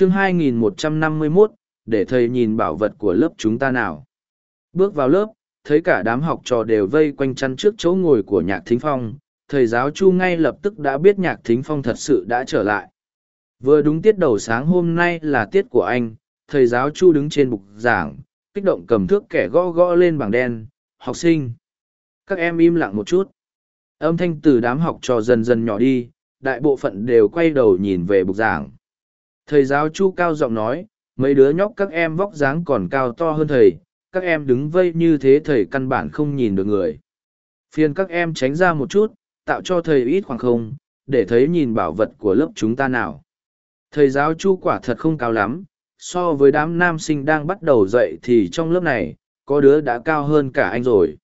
chương 2151, để thầy nhìn bảo vật của lớp chúng ta nào. Bước vào lớp, thấy cả đám học trò đều vây quanh chăn trước chỗ ngồi của nhạc thính phong, thầy giáo chu ngay lập tức đã biết nhạc thính phong thật sự đã trở lại. Vừa đúng tiết đầu sáng hôm nay là tiết của anh, thầy giáo chu đứng trên bục giảng, kích động cầm thước kẻ gõ gõ lên bảng đen, học sinh. Các em im lặng một chút. Âm thanh từ đám học trò dần dần nhỏ đi, đại bộ phận đều quay đầu nhìn về bục giảng. Thầy giáo chu cao giọng nói, mấy đứa nhóc các em vóc dáng còn cao to hơn thầy, các em đứng vây như thế thầy căn bản không nhìn được người. Phiền các em tránh ra một chút, tạo cho thầy ít khoảng không, để thấy nhìn bảo vật của lớp chúng ta nào. Thầy giáo chu quả thật không cao lắm, so với đám nam sinh đang bắt đầu dậy thì trong lớp này, có đứa đã cao hơn cả anh rồi.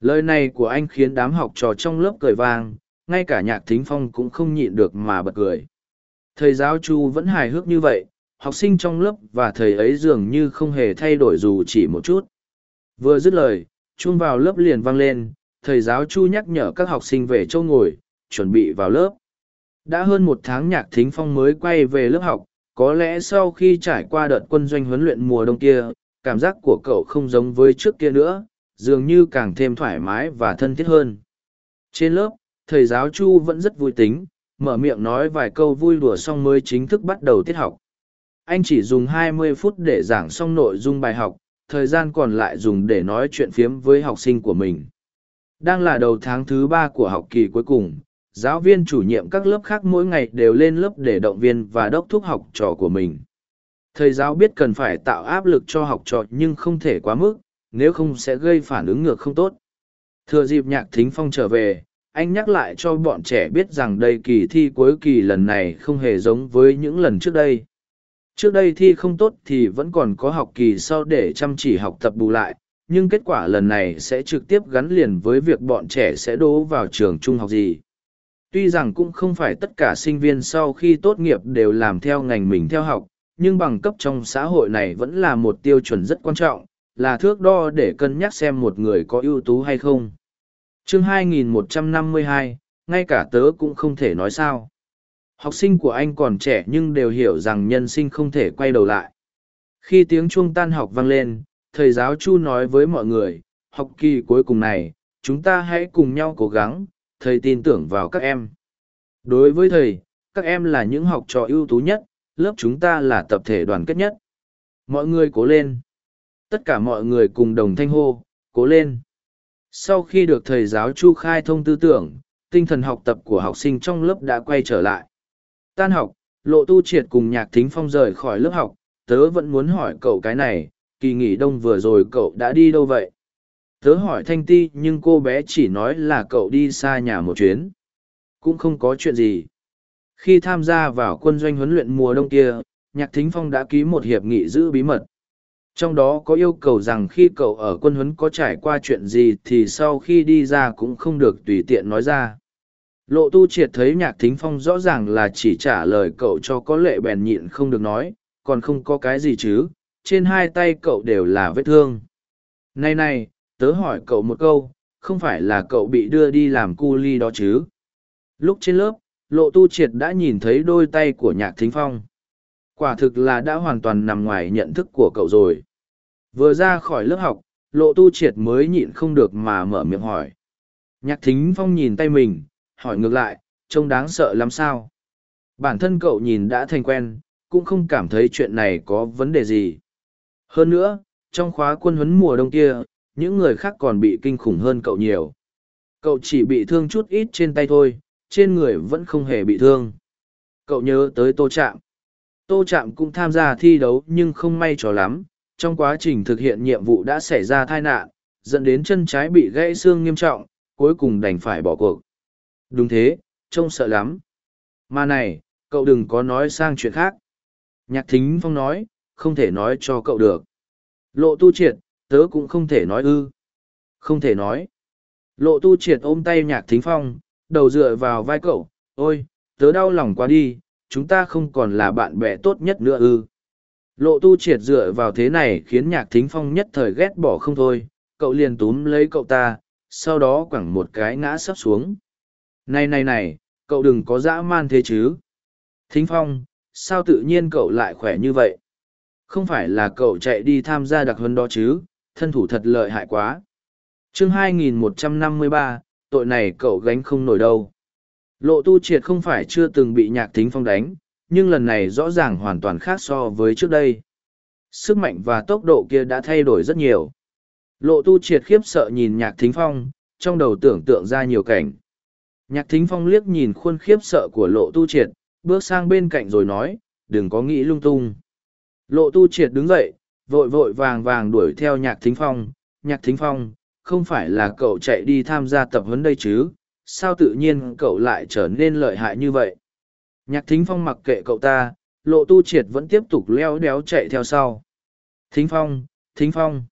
Lời này của anh khiến đám học trò trong lớp cười vang, ngay cả nhạc thính phong cũng không nhịn được mà bật cười. Thầy giáo chu vẫn hài hước như vậy, học sinh trong lớp và thầy ấy dường như không hề thay đổi dù chỉ một chút. Vừa dứt lời, chuông vào lớp liền vang lên, thầy giáo chu nhắc nhở các học sinh về chỗ ngồi, chuẩn bị vào lớp. Đã hơn một tháng nhạc thính phong mới quay về lớp học, có lẽ sau khi trải qua đợt quân doanh huấn luyện mùa đông kia, cảm giác của cậu không giống với trước kia nữa, dường như càng thêm thoải mái và thân thiết hơn. Trên lớp, thầy giáo Chu vẫn rất vui tính, mở miệng nói vài câu vui đùa xong mới chính thức bắt đầu tiết học. Anh chỉ dùng 20 phút để giảng xong nội dung bài học, thời gian còn lại dùng để nói chuyện phiếm với học sinh của mình. Đang là đầu tháng thứ ba của học kỳ cuối cùng, giáo viên chủ nhiệm các lớp khác mỗi ngày đều lên lớp để động viên và đốc thúc học trò của mình. Thầy giáo biết cần phải tạo áp lực cho học trò nhưng không thể quá mức, nếu không sẽ gây phản ứng ngược không tốt. Thừa dịp nhạc thính phong trở về, anh nhắc lại cho bọn trẻ biết rằng đây kỳ thi cuối kỳ lần này không hề giống với những lần trước đây. Trước đây thi không tốt thì vẫn còn có học kỳ sau để chăm chỉ học tập bù lại, nhưng kết quả lần này sẽ trực tiếp gắn liền với việc bọn trẻ sẽ đỗ vào trường trung học gì. Tuy rằng cũng không phải tất cả sinh viên sau khi tốt nghiệp đều làm theo ngành mình theo học, nhưng bằng cấp trong xã hội này vẫn là một tiêu chuẩn rất quan trọng, là thước đo để cân nhắc xem một người có ưu tú hay không chương 2152, ngay cả tớ cũng không thể nói sao. Học sinh của anh còn trẻ nhưng đều hiểu rằng nhân sinh không thể quay đầu lại. Khi tiếng chuông tan học vang lên, thầy giáo Chu nói với mọi người, học kỳ cuối cùng này, chúng ta hãy cùng nhau cố gắng, thầy tin tưởng vào các em. Đối với thầy, các em là những học trò ưu tú nhất, lớp chúng ta là tập thể đoàn kết nhất. Mọi người cố lên. Tất cả mọi người cùng đồng thanh hô, cố lên. Sau khi được thầy giáo Chu khai thông tư tưởng, tinh thần học tập của học sinh trong lớp đã quay trở lại. Tan học, lộ tu triệt cùng nhạc thính phong rời khỏi lớp học, tớ vẫn muốn hỏi cậu cái này, kỳ nghỉ đông vừa rồi cậu đã đi đâu vậy? Tớ hỏi Thanh Ti nhưng cô bé chỉ nói là cậu đi xa nhà một chuyến. Cũng không có chuyện gì. Khi tham gia vào quân doanh huấn luyện mùa đông kia, Nhạc Thính Phong đã ký một hiệp nghị giữ bí mật. Trong đó có yêu cầu rằng khi cậu ở quân huấn có trải qua chuyện gì thì sau khi đi ra cũng không được tùy tiện nói ra. Lộ tu triệt thấy nhạc thính phong rõ ràng là chỉ trả lời cậu cho có lệ bèn nhịn không được nói, còn không có cái gì chứ, trên hai tay cậu đều là vết thương. Này này, tớ hỏi cậu một câu, không phải là cậu bị đưa đi làm cu ly đó chứ? Lúc trên lớp, lộ tu triệt đã nhìn thấy đôi tay của nhạc thính phong. Quả thực là đã hoàn toàn nằm ngoài nhận thức của cậu rồi. Vừa ra khỏi lớp học, lộ tu triệt mới nhịn không được mà mở miệng hỏi. Nhạc thính phong nhìn tay mình, hỏi ngược lại, trông đáng sợ lắm sao? Bản thân cậu nhìn đã thành quen, cũng không cảm thấy chuyện này có vấn đề gì. Hơn nữa, trong khóa quân huấn mùa đông kia, những người khác còn bị kinh khủng hơn cậu nhiều. Cậu chỉ bị thương chút ít trên tay thôi, trên người vẫn không hề bị thương. Cậu nhớ tới Tô Trạm. Tô Trạm cũng tham gia thi đấu nhưng không may cho lắm, trong quá trình thực hiện nhiệm vụ đã xảy ra tai nạn, dẫn đến chân trái bị gãy xương nghiêm trọng, cuối cùng đành phải bỏ cuộc. Đúng thế, trông sợ lắm. Mà này, cậu đừng có nói sang chuyện khác. Nhạc thính phong nói, không thể nói cho cậu được. Lộ tu triệt, tớ cũng không thể nói ư. Không thể nói. Lộ tu triệt ôm tay nhạc thính phong, đầu dựa vào vai cậu, ôi, tớ đau lòng quá đi, chúng ta không còn là bạn bè tốt nhất nữa ư. Lộ tu triệt dựa vào thế này khiến nhạc thính phong nhất thời ghét bỏ không thôi, cậu liền túm lấy cậu ta, sau đó quẳng một cái ngã sắp xuống. Này này này, cậu đừng có dã man thế chứ. Thính phong, sao tự nhiên cậu lại khỏe như vậy? Không phải là cậu chạy đi tham gia đặc huấn đó chứ, thân thủ thật lợi hại quá. chương 2153, tội này cậu gánh không nổi đâu. Lộ tu triệt không phải chưa từng bị nhạc thính phong đánh, nhưng lần này rõ ràng hoàn toàn khác so với trước đây. Sức mạnh và tốc độ kia đã thay đổi rất nhiều. Lộ tu triệt khiếp sợ nhìn nhạc thính phong, trong đầu tưởng tượng ra nhiều cảnh. Nhạc thính phong liếc nhìn khuôn khiếp sợ của lộ tu triệt, bước sang bên cạnh rồi nói, đừng có nghĩ lung tung. Lộ tu triệt đứng dậy, vội vội vàng vàng đuổi theo nhạc thính phong. Nhạc thính phong, không phải là cậu chạy đi tham gia tập huấn đây chứ, sao tự nhiên cậu lại trở nên lợi hại như vậy? Nhạc thính phong mặc kệ cậu ta, lộ tu triệt vẫn tiếp tục leo đéo chạy theo sau. Thính phong, thính phong.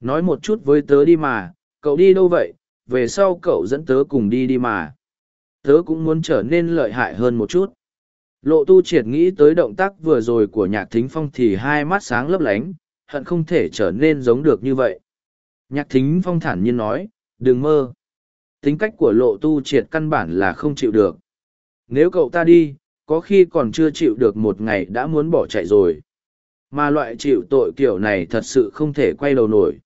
Nói một chút với tớ đi mà, cậu đi đâu vậy, về sau cậu dẫn tớ cùng đi đi mà. Tớ cũng muốn trở nên lợi hại hơn một chút. Lộ tu triệt nghĩ tới động tác vừa rồi của nhạc thính phong thì hai mắt sáng lấp lánh, hận không thể trở nên giống được như vậy. Nhạc thính phong thản nhiên nói, đừng mơ. Tính cách của lộ tu triệt căn bản là không chịu được. Nếu cậu ta đi, có khi còn chưa chịu được một ngày đã muốn bỏ chạy rồi. Mà loại chịu tội kiểu này thật sự không thể quay đầu nổi.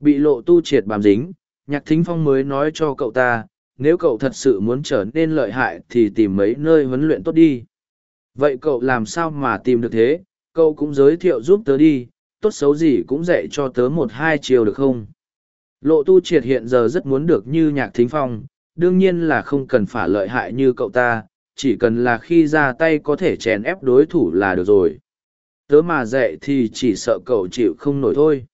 Bị lộ tu triệt bám dính, nhạc thính phong mới nói cho cậu ta, nếu cậu thật sự muốn trở nên lợi hại thì tìm mấy nơi huấn luyện tốt đi. Vậy cậu làm sao mà tìm được thế, cậu cũng giới thiệu giúp tớ đi, tốt xấu gì cũng dạy cho tớ một hai chiều được không? Lộ tu triệt hiện giờ rất muốn được như nhạc thính phong, đương nhiên là không cần phải lợi hại như cậu ta, chỉ cần là khi ra tay có thể chèn ép đối thủ là được rồi. Tớ mà dạy thì chỉ sợ cậu chịu không nổi thôi.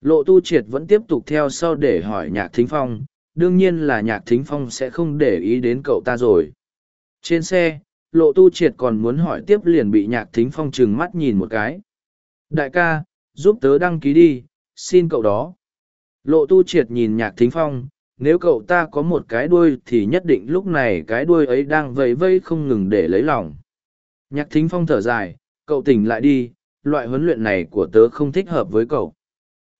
Lộ tu triệt vẫn tiếp tục theo sau để hỏi nhạc thính phong, đương nhiên là nhạc thính phong sẽ không để ý đến cậu ta rồi. Trên xe, lộ tu triệt còn muốn hỏi tiếp liền bị nhạc thính phong trừng mắt nhìn một cái. Đại ca, giúp tớ đăng ký đi, xin cậu đó. Lộ tu triệt nhìn nhạc thính phong, nếu cậu ta có một cái đuôi thì nhất định lúc này cái đuôi ấy đang vẫy vây không ngừng để lấy lòng. Nhạc thính phong thở dài, cậu tỉnh lại đi, loại huấn luyện này của tớ không thích hợp với cậu.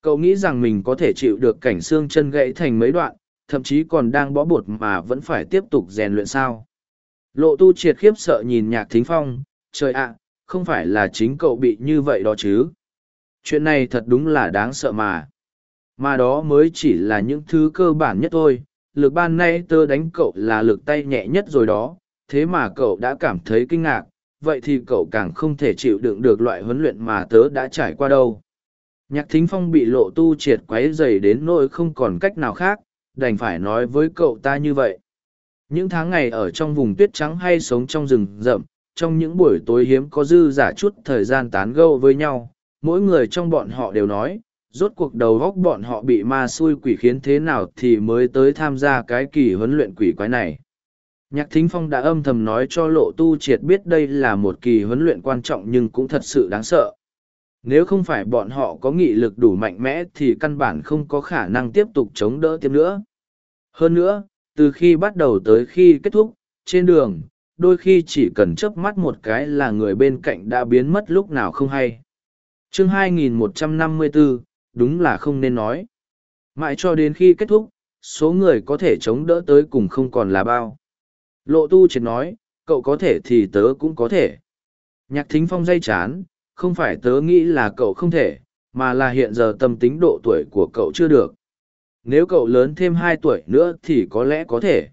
Cậu nghĩ rằng mình có thể chịu được cảnh xương chân gãy thành mấy đoạn, thậm chí còn đang bó bột mà vẫn phải tiếp tục rèn luyện sao. Lộ tu triệt khiếp sợ nhìn nhạc thính phong, trời ạ, không phải là chính cậu bị như vậy đó chứ. Chuyện này thật đúng là đáng sợ mà. Mà đó mới chỉ là những thứ cơ bản nhất thôi, lực ban nay tớ đánh cậu là lực tay nhẹ nhất rồi đó, thế mà cậu đã cảm thấy kinh ngạc, vậy thì cậu càng không thể chịu đựng được loại huấn luyện mà tớ đã trải qua đâu. Nhạc thính phong bị lộ tu triệt quấy dày đến nỗi không còn cách nào khác, đành phải nói với cậu ta như vậy. Những tháng ngày ở trong vùng tuyết trắng hay sống trong rừng rậm, trong những buổi tối hiếm có dư giả chút thời gian tán gẫu với nhau, mỗi người trong bọn họ đều nói, rốt cuộc đầu góc bọn họ bị ma xui quỷ khiến thế nào thì mới tới tham gia cái kỳ huấn luyện quỷ quái này. Nhạc Thính Phong đã âm thầm nói cho Lộ Tu Triệt biết đây là một kỳ huấn luyện quan trọng nhưng cũng thật sự đáng sợ. Nếu không phải bọn họ có nghị lực đủ mạnh mẽ thì căn bản không có khả năng tiếp tục chống đỡ tiếp nữa. Hơn nữa, từ khi bắt đầu tới khi kết thúc, trên đường, đôi khi chỉ cần chớp mắt một cái là người bên cạnh đã biến mất lúc nào không hay. chương 2154, đúng là không nên nói. Mãi cho đến khi kết thúc, số người có thể chống đỡ tới cùng không còn là bao. Lộ tu triệt nói, cậu có thể thì tớ cũng có thể. Nhạc thính phong dây chán, không phải tớ nghĩ là cậu không thể, mà là hiện giờ tâm tính độ tuổi của cậu chưa được. Nếu cậu lớn thêm hai tuổi nữa thì có lẽ có thể.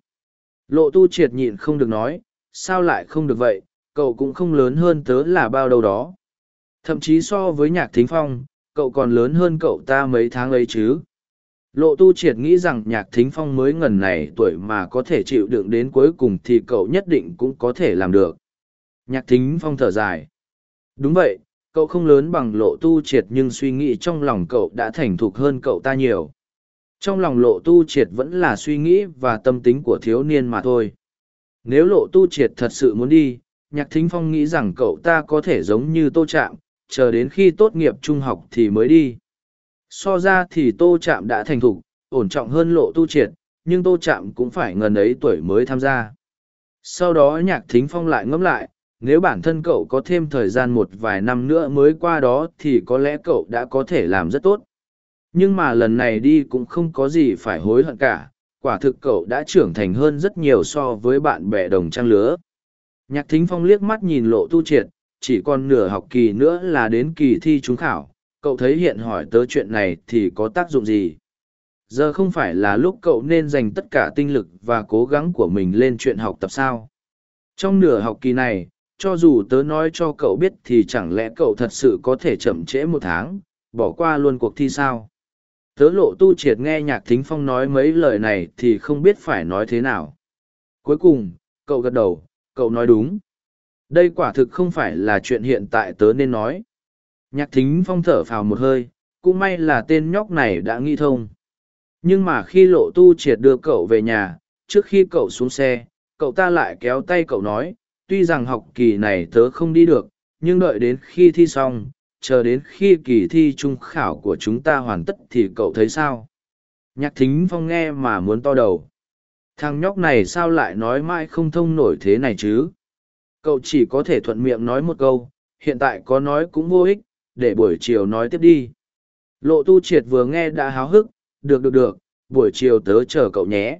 Lộ tu triệt nhịn không được nói, sao lại không được vậy, cậu cũng không lớn hơn tớ là bao đâu đó. Thậm chí so với nhạc thính phong, cậu còn lớn hơn cậu ta mấy tháng ấy chứ. Lộ tu triệt nghĩ rằng nhạc thính phong mới ngần này tuổi mà có thể chịu đựng đến cuối cùng thì cậu nhất định cũng có thể làm được. Nhạc thính phong thở dài. Đúng vậy, cậu không lớn bằng lộ tu triệt nhưng suy nghĩ trong lòng cậu đã thành thục hơn cậu ta nhiều. Trong lòng lộ tu triệt vẫn là suy nghĩ và tâm tính của thiếu niên mà thôi. Nếu lộ tu triệt thật sự muốn đi, nhạc thính phong nghĩ rằng cậu ta có thể giống như tô Trạng chờ đến khi tốt nghiệp trung học thì mới đi. So ra thì tô trạm đã thành thục, ổn trọng hơn lộ tu triệt, nhưng tô trạm cũng phải ngần ấy tuổi mới tham gia. Sau đó nhạc thính phong lại ngẫm lại, nếu bản thân cậu có thêm thời gian một vài năm nữa mới qua đó thì có lẽ cậu đã có thể làm rất tốt nhưng mà lần này đi cũng không có gì phải hối hận cả quả thực cậu đã trưởng thành hơn rất nhiều so với bạn bè đồng trang lứa nhạc thính phong liếc mắt nhìn lộ tu triệt chỉ còn nửa học kỳ nữa là đến kỳ thi trúng khảo, cậu thấy hiện hỏi tớ chuyện này thì có tác dụng gì? Giờ không phải là lúc cậu nên dành tất cả tinh lực và cố gắng của mình lên chuyện học tập sao? Trong nửa học kỳ này, cho dù tớ nói cho cậu biết thì chẳng lẽ cậu thật sự có thể chậm trễ một tháng, bỏ qua luôn cuộc thi sao? Tớ lộ tu triệt nghe nhạc thính phong nói mấy lời này thì không biết phải nói thế nào. Cuối cùng, cậu gật đầu, cậu nói đúng. Đây quả thực không phải là chuyện hiện tại tớ nên nói. Nhạc thính phong thở phào một hơi, cũng may là tên nhóc này đã nghi thông. Nhưng mà khi lộ tu triệt đưa cậu về nhà, trước khi cậu xuống xe, cậu ta lại kéo tay cậu nói, tuy rằng học kỳ này tớ không đi được, nhưng đợi đến khi thi xong, chờ đến khi kỳ thi trung khảo của chúng ta hoàn tất thì cậu thấy sao? Nhạc thính phong nghe mà muốn to đầu. Thằng nhóc này sao lại nói mãi không thông nổi thế này chứ? Cậu chỉ có thể thuận miệng nói một câu, hiện tại có nói cũng vô ích, để buổi chiều nói tiếp đi. Lộ tu triệt vừa nghe đã háo hức, được được được, buổi chiều tớ chờ cậu nhé.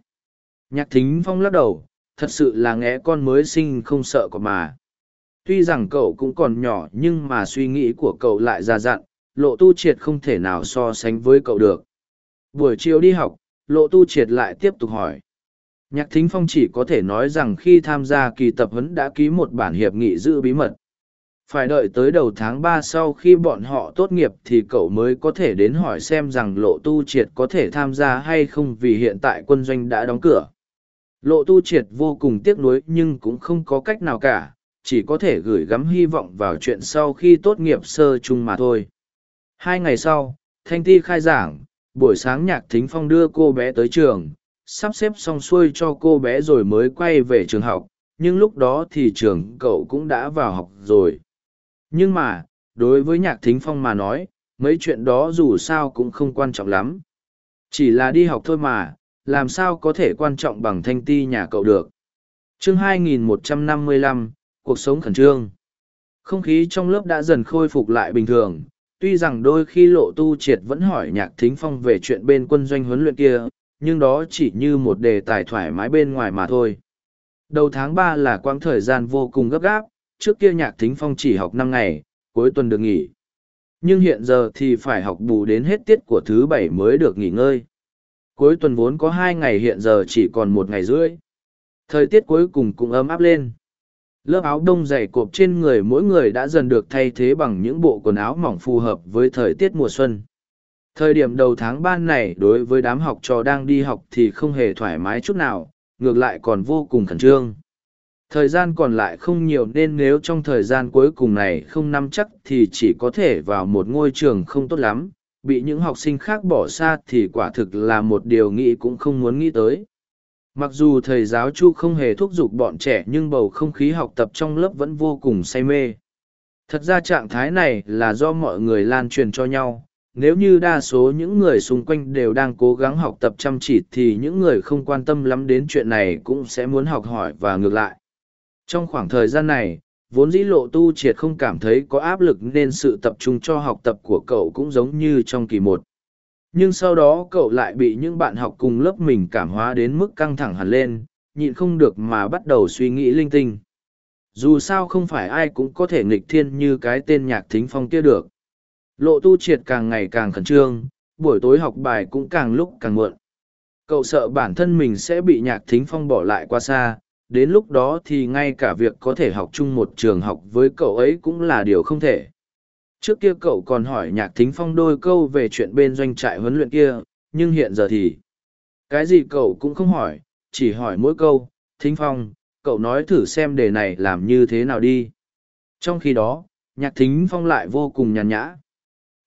Nhạc thính phong lắc đầu, thật sự là nghe con mới sinh không sợ còn mà. Tuy rằng cậu cũng còn nhỏ nhưng mà suy nghĩ của cậu lại già dặn, lộ tu triệt không thể nào so sánh với cậu được. Buổi chiều đi học, lộ tu triệt lại tiếp tục hỏi. Nhạc thính phong chỉ có thể nói rằng khi tham gia kỳ tập huấn đã ký một bản hiệp nghị giữ bí mật. Phải đợi tới đầu tháng ba sau khi bọn họ tốt nghiệp thì cậu mới có thể đến hỏi xem rằng lộ tu triệt có thể tham gia hay không vì hiện tại quân doanh đã đóng cửa. Lộ tu triệt vô cùng tiếc nuối nhưng cũng không có cách nào cả, chỉ có thể gửi gắm hy vọng vào chuyện sau khi tốt nghiệp sơ chung mà thôi. Hai ngày sau, Thanh Ti khai giảng, buổi sáng nhạc thính phong đưa cô bé tới trường, sắp xếp xong xuôi cho cô bé rồi mới quay về trường học, nhưng lúc đó thì trường cậu cũng đã vào học rồi. Nhưng mà, đối với nhạc thính phong mà nói, mấy chuyện đó dù sao cũng không quan trọng lắm. Chỉ là đi học thôi mà, làm sao có thể quan trọng bằng thanh ti nhà cậu được. chương 2155, cuộc sống khẩn trương. Không khí trong lớp đã dần khôi phục lại bình thường, tuy rằng đôi khi lộ tu triệt vẫn hỏi nhạc thính phong về chuyện bên quân doanh huấn luyện kia, nhưng đó chỉ như một đề tài thoải mái bên ngoài mà thôi. Đầu tháng ba là quãng thời gian vô cùng gấp gáp, trước kia nhạc thính phong chỉ học năm ngày, cuối tuần được nghỉ. Nhưng hiện giờ thì phải học bù đến hết tiết của thứ bảy mới được nghỉ ngơi. Cuối tuần vốn có hai ngày hiện giờ chỉ còn một ngày rưỡi. Thời tiết cuối cùng cũng ấm áp lên. Lớp áo đông dày cộp trên người mỗi người đã dần được thay thế bằng những bộ quần áo mỏng phù hợp với thời tiết mùa xuân. Thời điểm đầu tháng ban này đối với đám học trò đang đi học thì không hề thoải mái chút nào, ngược lại còn vô cùng khẩn trương. Thời gian còn lại không nhiều nên nếu trong thời gian cuối cùng này không nắm chắc thì chỉ có thể vào một ngôi trường không tốt lắm, bị những học sinh khác bỏ xa thì quả thực là một điều nghĩ cũng không muốn nghĩ tới. Mặc dù thầy giáo Chu không hề thúc giục bọn trẻ nhưng bầu không khí học tập trong lớp vẫn vô cùng say mê. Thật ra trạng thái này là do mọi người lan truyền cho nhau. Nếu như đa số những người xung quanh đều đang cố gắng học tập chăm chỉ thì những người không quan tâm lắm đến chuyện này cũng sẽ muốn học hỏi và ngược lại. Trong khoảng thời gian này, vốn dĩ lộ tu triệt không cảm thấy có áp lực nên sự tập trung cho học tập của cậu cũng giống như trong kỳ một. Nhưng sau đó cậu lại bị những bạn học cùng lớp mình cảm hóa đến mức căng thẳng hẳn lên nhịn không được mà bắt đầu suy nghĩ linh tinh. Dù sao không phải ai cũng có thể nghịch thiên như cái tên nhạc thính phong kia được lộ tu triệt càng ngày càng khẩn trương, buổi tối học bài cũng càng lúc càng muộn. Cậu sợ bản thân mình sẽ bị nhạc thính phong bỏ lại qua xa, đến lúc đó thì ngay cả việc có thể học chung một trường học với cậu ấy cũng là điều không thể. Trước kia cậu còn hỏi nhạc thính phong đôi câu về chuyện bên doanh trại huấn luyện kia, nhưng hiện giờ thì cái gì cậu cũng không hỏi, chỉ hỏi mỗi câu, thính phong, cậu nói thử xem đề này làm như thế nào đi. Trong khi đó, nhạc thính phong lại vô cùng nhàn nhã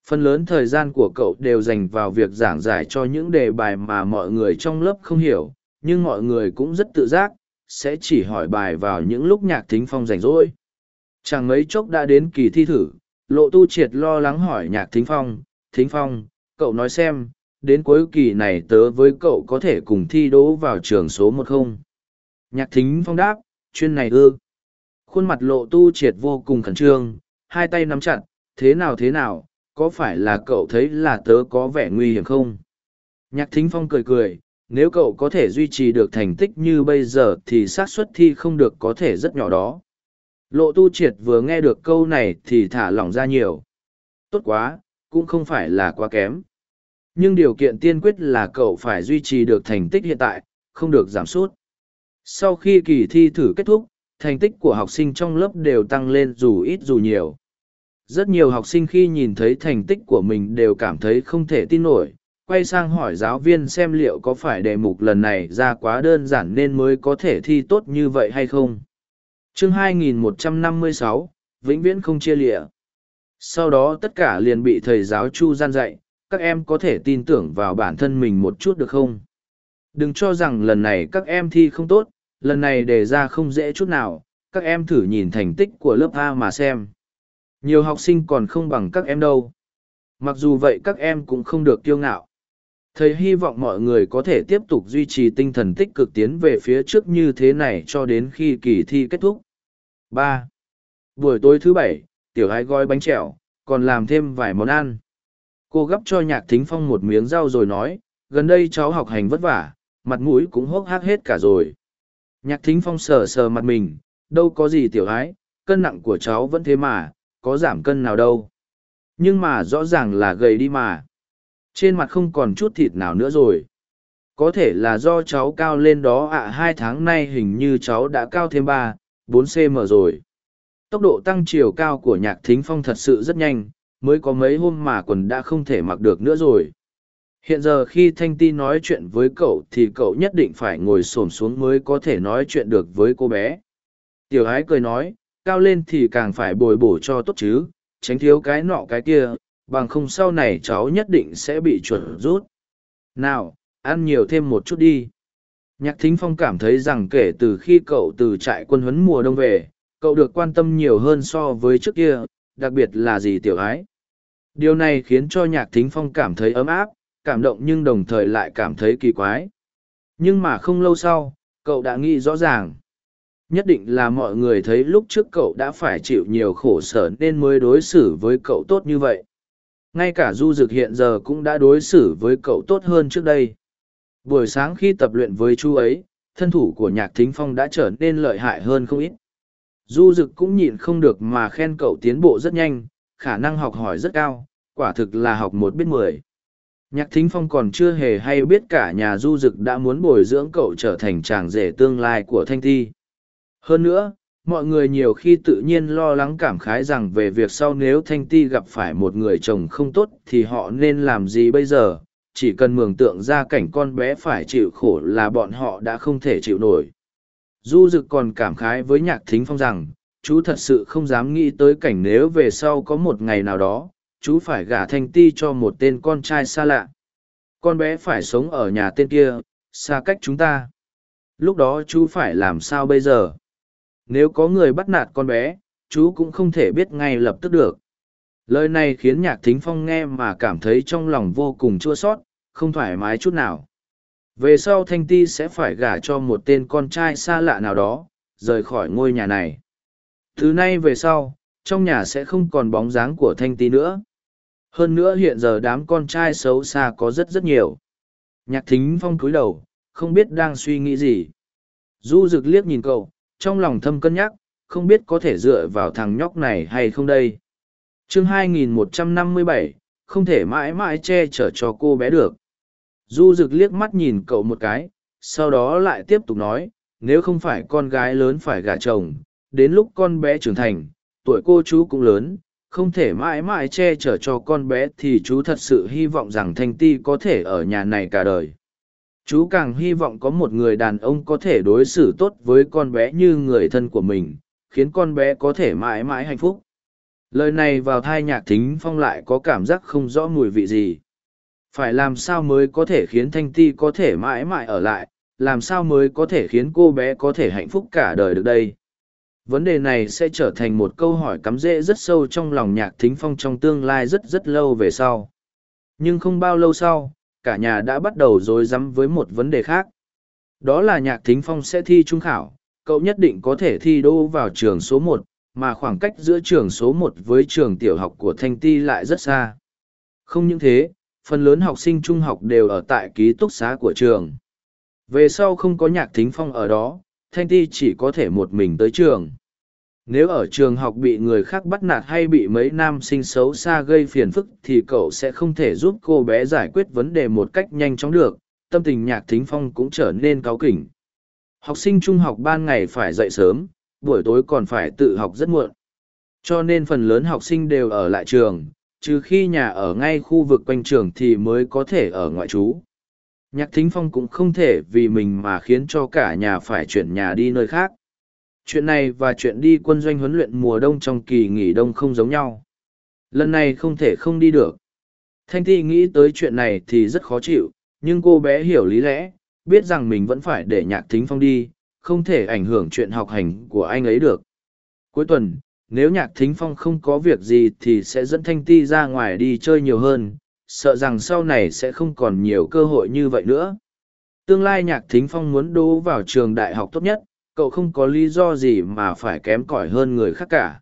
phần lớn thời gian của cậu đều dành vào việc giảng giải cho những đề bài mà mọi người trong lớp không hiểu, nhưng mọi người cũng rất tự giác, sẽ chỉ hỏi bài vào những lúc nhạc thính phong rảnh rỗi. Chẳng mấy chốc đã đến kỳ thi thử, lộ tu triệt lo lắng hỏi nhạc thính phong thính phong, cậu nói xem, đến cuối kỳ này tớ với cậu có thể cùng thi đỗ vào trường số một không? Nhạc thính phong đáp, chuyên này ư. Khuôn mặt lộ tu triệt vô cùng khẩn trương, hai tay nắm chặt, thế nào thế nào có phải là cậu thấy là tớ có vẻ nguy hiểm không nhạc thính phong cười cười nếu cậu có thể duy trì được thành tích như bây giờ thì xác suất thi không được có thể rất nhỏ đó Lộ tu triệt vừa nghe được câu này thì thả lỏng ra nhiều. Tốt quá, cũng không phải là quá kém. Nhưng điều kiện tiên quyết là cậu phải duy trì được thành tích hiện tại, không được giảm sút. Sau khi kỳ thi thử kết thúc, thành tích của học sinh trong lớp đều tăng lên dù ít dù nhiều. Rất nhiều học sinh khi nhìn thấy thành tích của mình đều cảm thấy không thể tin nổi, quay sang hỏi giáo viên xem liệu có phải đề mục lần này ra quá đơn giản nên mới có thể thi tốt như vậy hay không. chương 2156, vĩnh viễn không chia lịa. Sau đó tất cả liền bị thầy giáo Chu gian dạy, các em có thể tin tưởng vào bản thân mình một chút được không? Đừng cho rằng lần này các em thi không tốt, lần này đề ra không dễ chút nào, các em thử nhìn thành tích của lớp A mà xem. Nhiều học sinh còn không bằng các em đâu. Mặc dù vậy các em cũng không được kiêu ngạo. Thầy hy vọng mọi người có thể tiếp tục duy trì tinh thần tích cực tiến về phía trước như thế này cho đến khi kỳ thi kết thúc. ba Buổi tối thứ bảy, tiểu hai gói bánh trẻo, còn làm thêm vài món ăn. Cô gấp cho nhạc thính phong một miếng rau rồi nói, gần đây cháu học hành vất vả, mặt mũi cũng hốc hác hết cả rồi. Nhạc thính phong sờ sờ mặt mình, đâu có gì tiểu hái, cân nặng của cháu vẫn thế mà, có giảm cân nào đâu. Nhưng mà rõ ràng là gầy đi mà. Trên mặt không còn chút thịt nào nữa rồi. Có thể là do cháu cao lên đó ạ hai tháng nay hình như cháu đã cao thêm ba, bốn cm rồi. Tốc độ tăng chiều cao của nhạc thính phong thật sự rất nhanh, mới có mấy hôm mà quần đã không thể mặc được nữa rồi. Hiện giờ khi Thanh Ti nói chuyện với cậu thì cậu nhất định phải ngồi xổm xuống mới có thể nói chuyện được với cô bé. Tiểu ái cười nói, cao lên thì càng phải bồi bổ cho tốt chứ, tránh thiếu cái nọ cái kia, bằng không sau này cháu nhất định sẽ bị chuẩn rút. Nào, ăn nhiều thêm một chút đi. Nhạc Thính Phong cảm thấy rằng kể từ khi cậu từ trại quân huấn mùa đông về, cậu được quan tâm nhiều hơn so với trước kia, đặc biệt là gì tiểu ái. Điều này khiến cho Nhạc Thính Phong cảm thấy ấm áp, cảm động nhưng đồng thời lại cảm thấy kỳ quái. Nhưng mà không lâu sau, cậu đã nghĩ rõ ràng. Nhất định là mọi người thấy lúc trước cậu đã phải chịu nhiều khổ sở nên mới đối xử với cậu tốt như vậy. Ngay cả Du Dực hiện giờ cũng đã đối xử với cậu tốt hơn trước đây. Buổi sáng khi tập luyện với chú ấy, thân thủ của Nhạc Thính Phong đã trở nên lợi hại hơn không ít. Du Dực cũng nhịn không được mà khen cậu tiến bộ rất nhanh, khả năng học hỏi rất cao, quả thực là học một biết mười. Nhạc Thính Phong còn chưa hề hay biết cả nhà du dực đã muốn bồi dưỡng cậu trở thành chàng rể tương lai của Thanh Thi. Hơn nữa, mọi người nhiều khi tự nhiên lo lắng cảm khái rằng về việc sau nếu Thanh Ti gặp phải một người chồng không tốt thì họ nên làm gì bây giờ, chỉ cần mường tượng ra cảnh con bé phải chịu khổ là bọn họ đã không thể chịu nổi. Du Dực còn cảm khái với Nhạc Thính Phong rằng, chú thật sự không dám nghĩ tới cảnh nếu về sau có một ngày nào đó, chú phải gả thanh ti cho một tên con trai xa lạ. Con bé phải sống ở nhà tên kia xa cách chúng ta. Lúc đó chú phải làm sao bây giờ? Nếu có người bắt nạt con bé, chú cũng không thể biết ngay lập tức được. Lời này khiến nhạc thính phong nghe mà cảm thấy trong lòng vô cùng chua sót, không thoải mái chút nào. Về sau thanh ti sẽ phải gả cho một tên con trai xa lạ nào đó, rời khỏi ngôi nhà này. Thứ nay về sau, trong nhà sẽ không còn bóng dáng của thanh ti nữa. Hơn nữa hiện giờ đám con trai xấu xa có rất rất nhiều. Nhạc thính phong cúi đầu, không biết đang suy nghĩ gì. Du rực liếc nhìn cậu trong lòng thâm cân nhắc không biết có thể dựa vào thằng nhóc này hay không đây. Chương 2157, không thể mãi mãi che chở cho cô bé được. Du rực liếc mắt nhìn cậu một cái sau đó lại tiếp tục nói nếu không phải con gái lớn phải gả chồng đến lúc con bé trưởng thành tuổi cô chú cũng lớn không thể mãi mãi che chở cho con bé thì chú thật sự hy vọng rằng thanh ti có thể ở nhà này cả đời chú càng hy vọng có một người đàn ông có thể đối xử tốt với con bé như người thân của mình, khiến con bé có thể mãi mãi hạnh phúc. Lời này vào thai nhạc thính phong lại có cảm giác không rõ mùi vị gì. Phải làm sao mới có thể khiến thanh ti có thể mãi mãi ở lại? Làm sao mới có thể khiến cô bé có thể hạnh phúc cả đời được đây? Vấn đề này sẽ trở thành một câu hỏi cắm rễ rất sâu trong lòng nhạc thính phong trong tương lai rất rất lâu về sau. Nhưng không bao lâu sau cả nhà đã bắt đầu rối rắm với một vấn đề khác. Đó là nhạc thính phong sẽ thi trung khảo, cậu nhất định có thể thi đô vào trường số một, mà khoảng cách giữa trường số một với trường tiểu học của thanh ti lại rất xa. Không những thế, phần lớn học sinh trung học đều ở tại ký túc xá của trường. Về sau không có nhạc thính phong ở đó, thanh ti chỉ có thể một mình tới trường nếu ở trường học bị người khác bắt nạt hay bị mấy nam sinh xấu xa gây phiền phức thì cậu sẽ không thể giúp cô bé giải quyết vấn đề một cách nhanh chóng được, tâm tình nhạc thính phong cũng trở nên cáu kỉnh. Học sinh trung học ban ngày phải dậy sớm, buổi tối còn phải tự học rất muộn. Cho nên phần lớn học sinh đều ở lại trường, trừ khi nhà ở ngay khu vực quanh trường thì mới có thể ở ngoại trú. Nhạc thính phong cũng không thể vì mình mà khiến cho cả nhà phải chuyển nhà đi nơi khác chuyện này và chuyện đi quân doanh huấn luyện mùa đông trong kỳ nghỉ đông không giống nhau. Lần này không thể không đi được. Thanh ti nghĩ tới chuyện này thì rất khó chịu, nhưng cô bé hiểu lý lẽ, biết rằng mình vẫn phải để nhạc thính phong đi, không thể ảnh hưởng chuyện học hành của anh ấy được. Cuối tuần, nếu nhạc thính phong không có việc gì thì sẽ dẫn thanh ti ra ngoài đi chơi nhiều hơn, sợ rằng sau này sẽ không còn nhiều cơ hội như vậy nữa. Tương lai nhạc thính phong muốn đỗ vào trường đại học tốt nhất cậu không có lý do gì mà phải kém cỏi hơn người khác cả.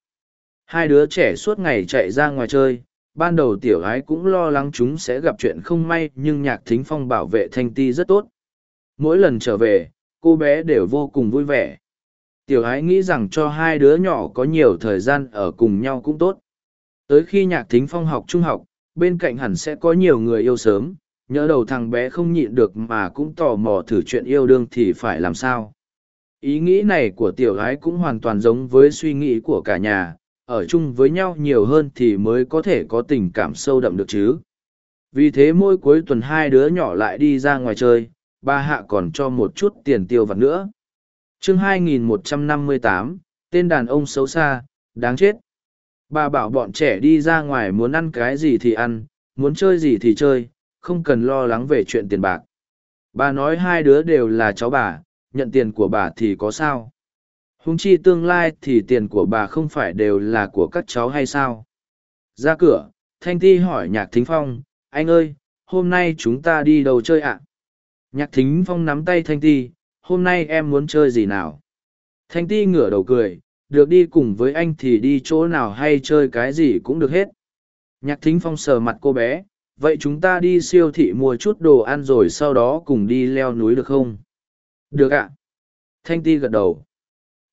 Hai đứa trẻ suốt ngày chạy ra ngoài chơi, ban đầu tiểu ái cũng lo lắng chúng sẽ gặp chuyện không may, nhưng nhạc thính phong bảo vệ thanh ti rất tốt. Mỗi lần trở về, cô bé đều vô cùng vui vẻ. Tiểu ái nghĩ rằng cho hai đứa nhỏ có nhiều thời gian ở cùng nhau cũng tốt. Tới khi nhạc thính phong học trung học, bên cạnh hẳn sẽ có nhiều người yêu sớm, nhỡ đầu thằng bé không nhịn được mà cũng tò mò thử chuyện yêu đương thì phải làm sao ý nghĩ này của tiểu gái cũng hoàn toàn giống với suy nghĩ của cả nhà ở chung với nhau nhiều hơn thì mới có thể có tình cảm sâu đậm được chứ. Vì thế mỗi cuối tuần hai đứa nhỏ lại đi ra ngoài chơi ba hạ còn cho một chút tiền tiêu vặt nữa. Chương 2158, tên đàn ông xấu xa đáng chết. Bà bảo bọn trẻ đi ra ngoài muốn ăn cái gì thì ăn muốn chơi gì thì chơi không cần lo lắng về chuyện tiền bạc. Bà nói hai đứa đều là cháu bà nhận tiền của bà thì có sao? Húng chi tương lai thì tiền của bà không phải đều là của các cháu hay sao? Ra cửa, thanh ti hỏi nhạc thính phong, anh ơi, hôm nay chúng ta đi đâu chơi ạ? Nhạc thính phong nắm tay thanh ti, hôm nay em muốn chơi gì nào? Thanh ti ngửa đầu cười, được đi cùng với anh thì đi chỗ nào hay chơi cái gì cũng được hết. Nhạc thính phong sờ mặt cô bé, vậy chúng ta đi siêu thị mua chút đồ ăn rồi sau đó cùng đi leo núi được không? Được ạ. Thanh ti gật đầu.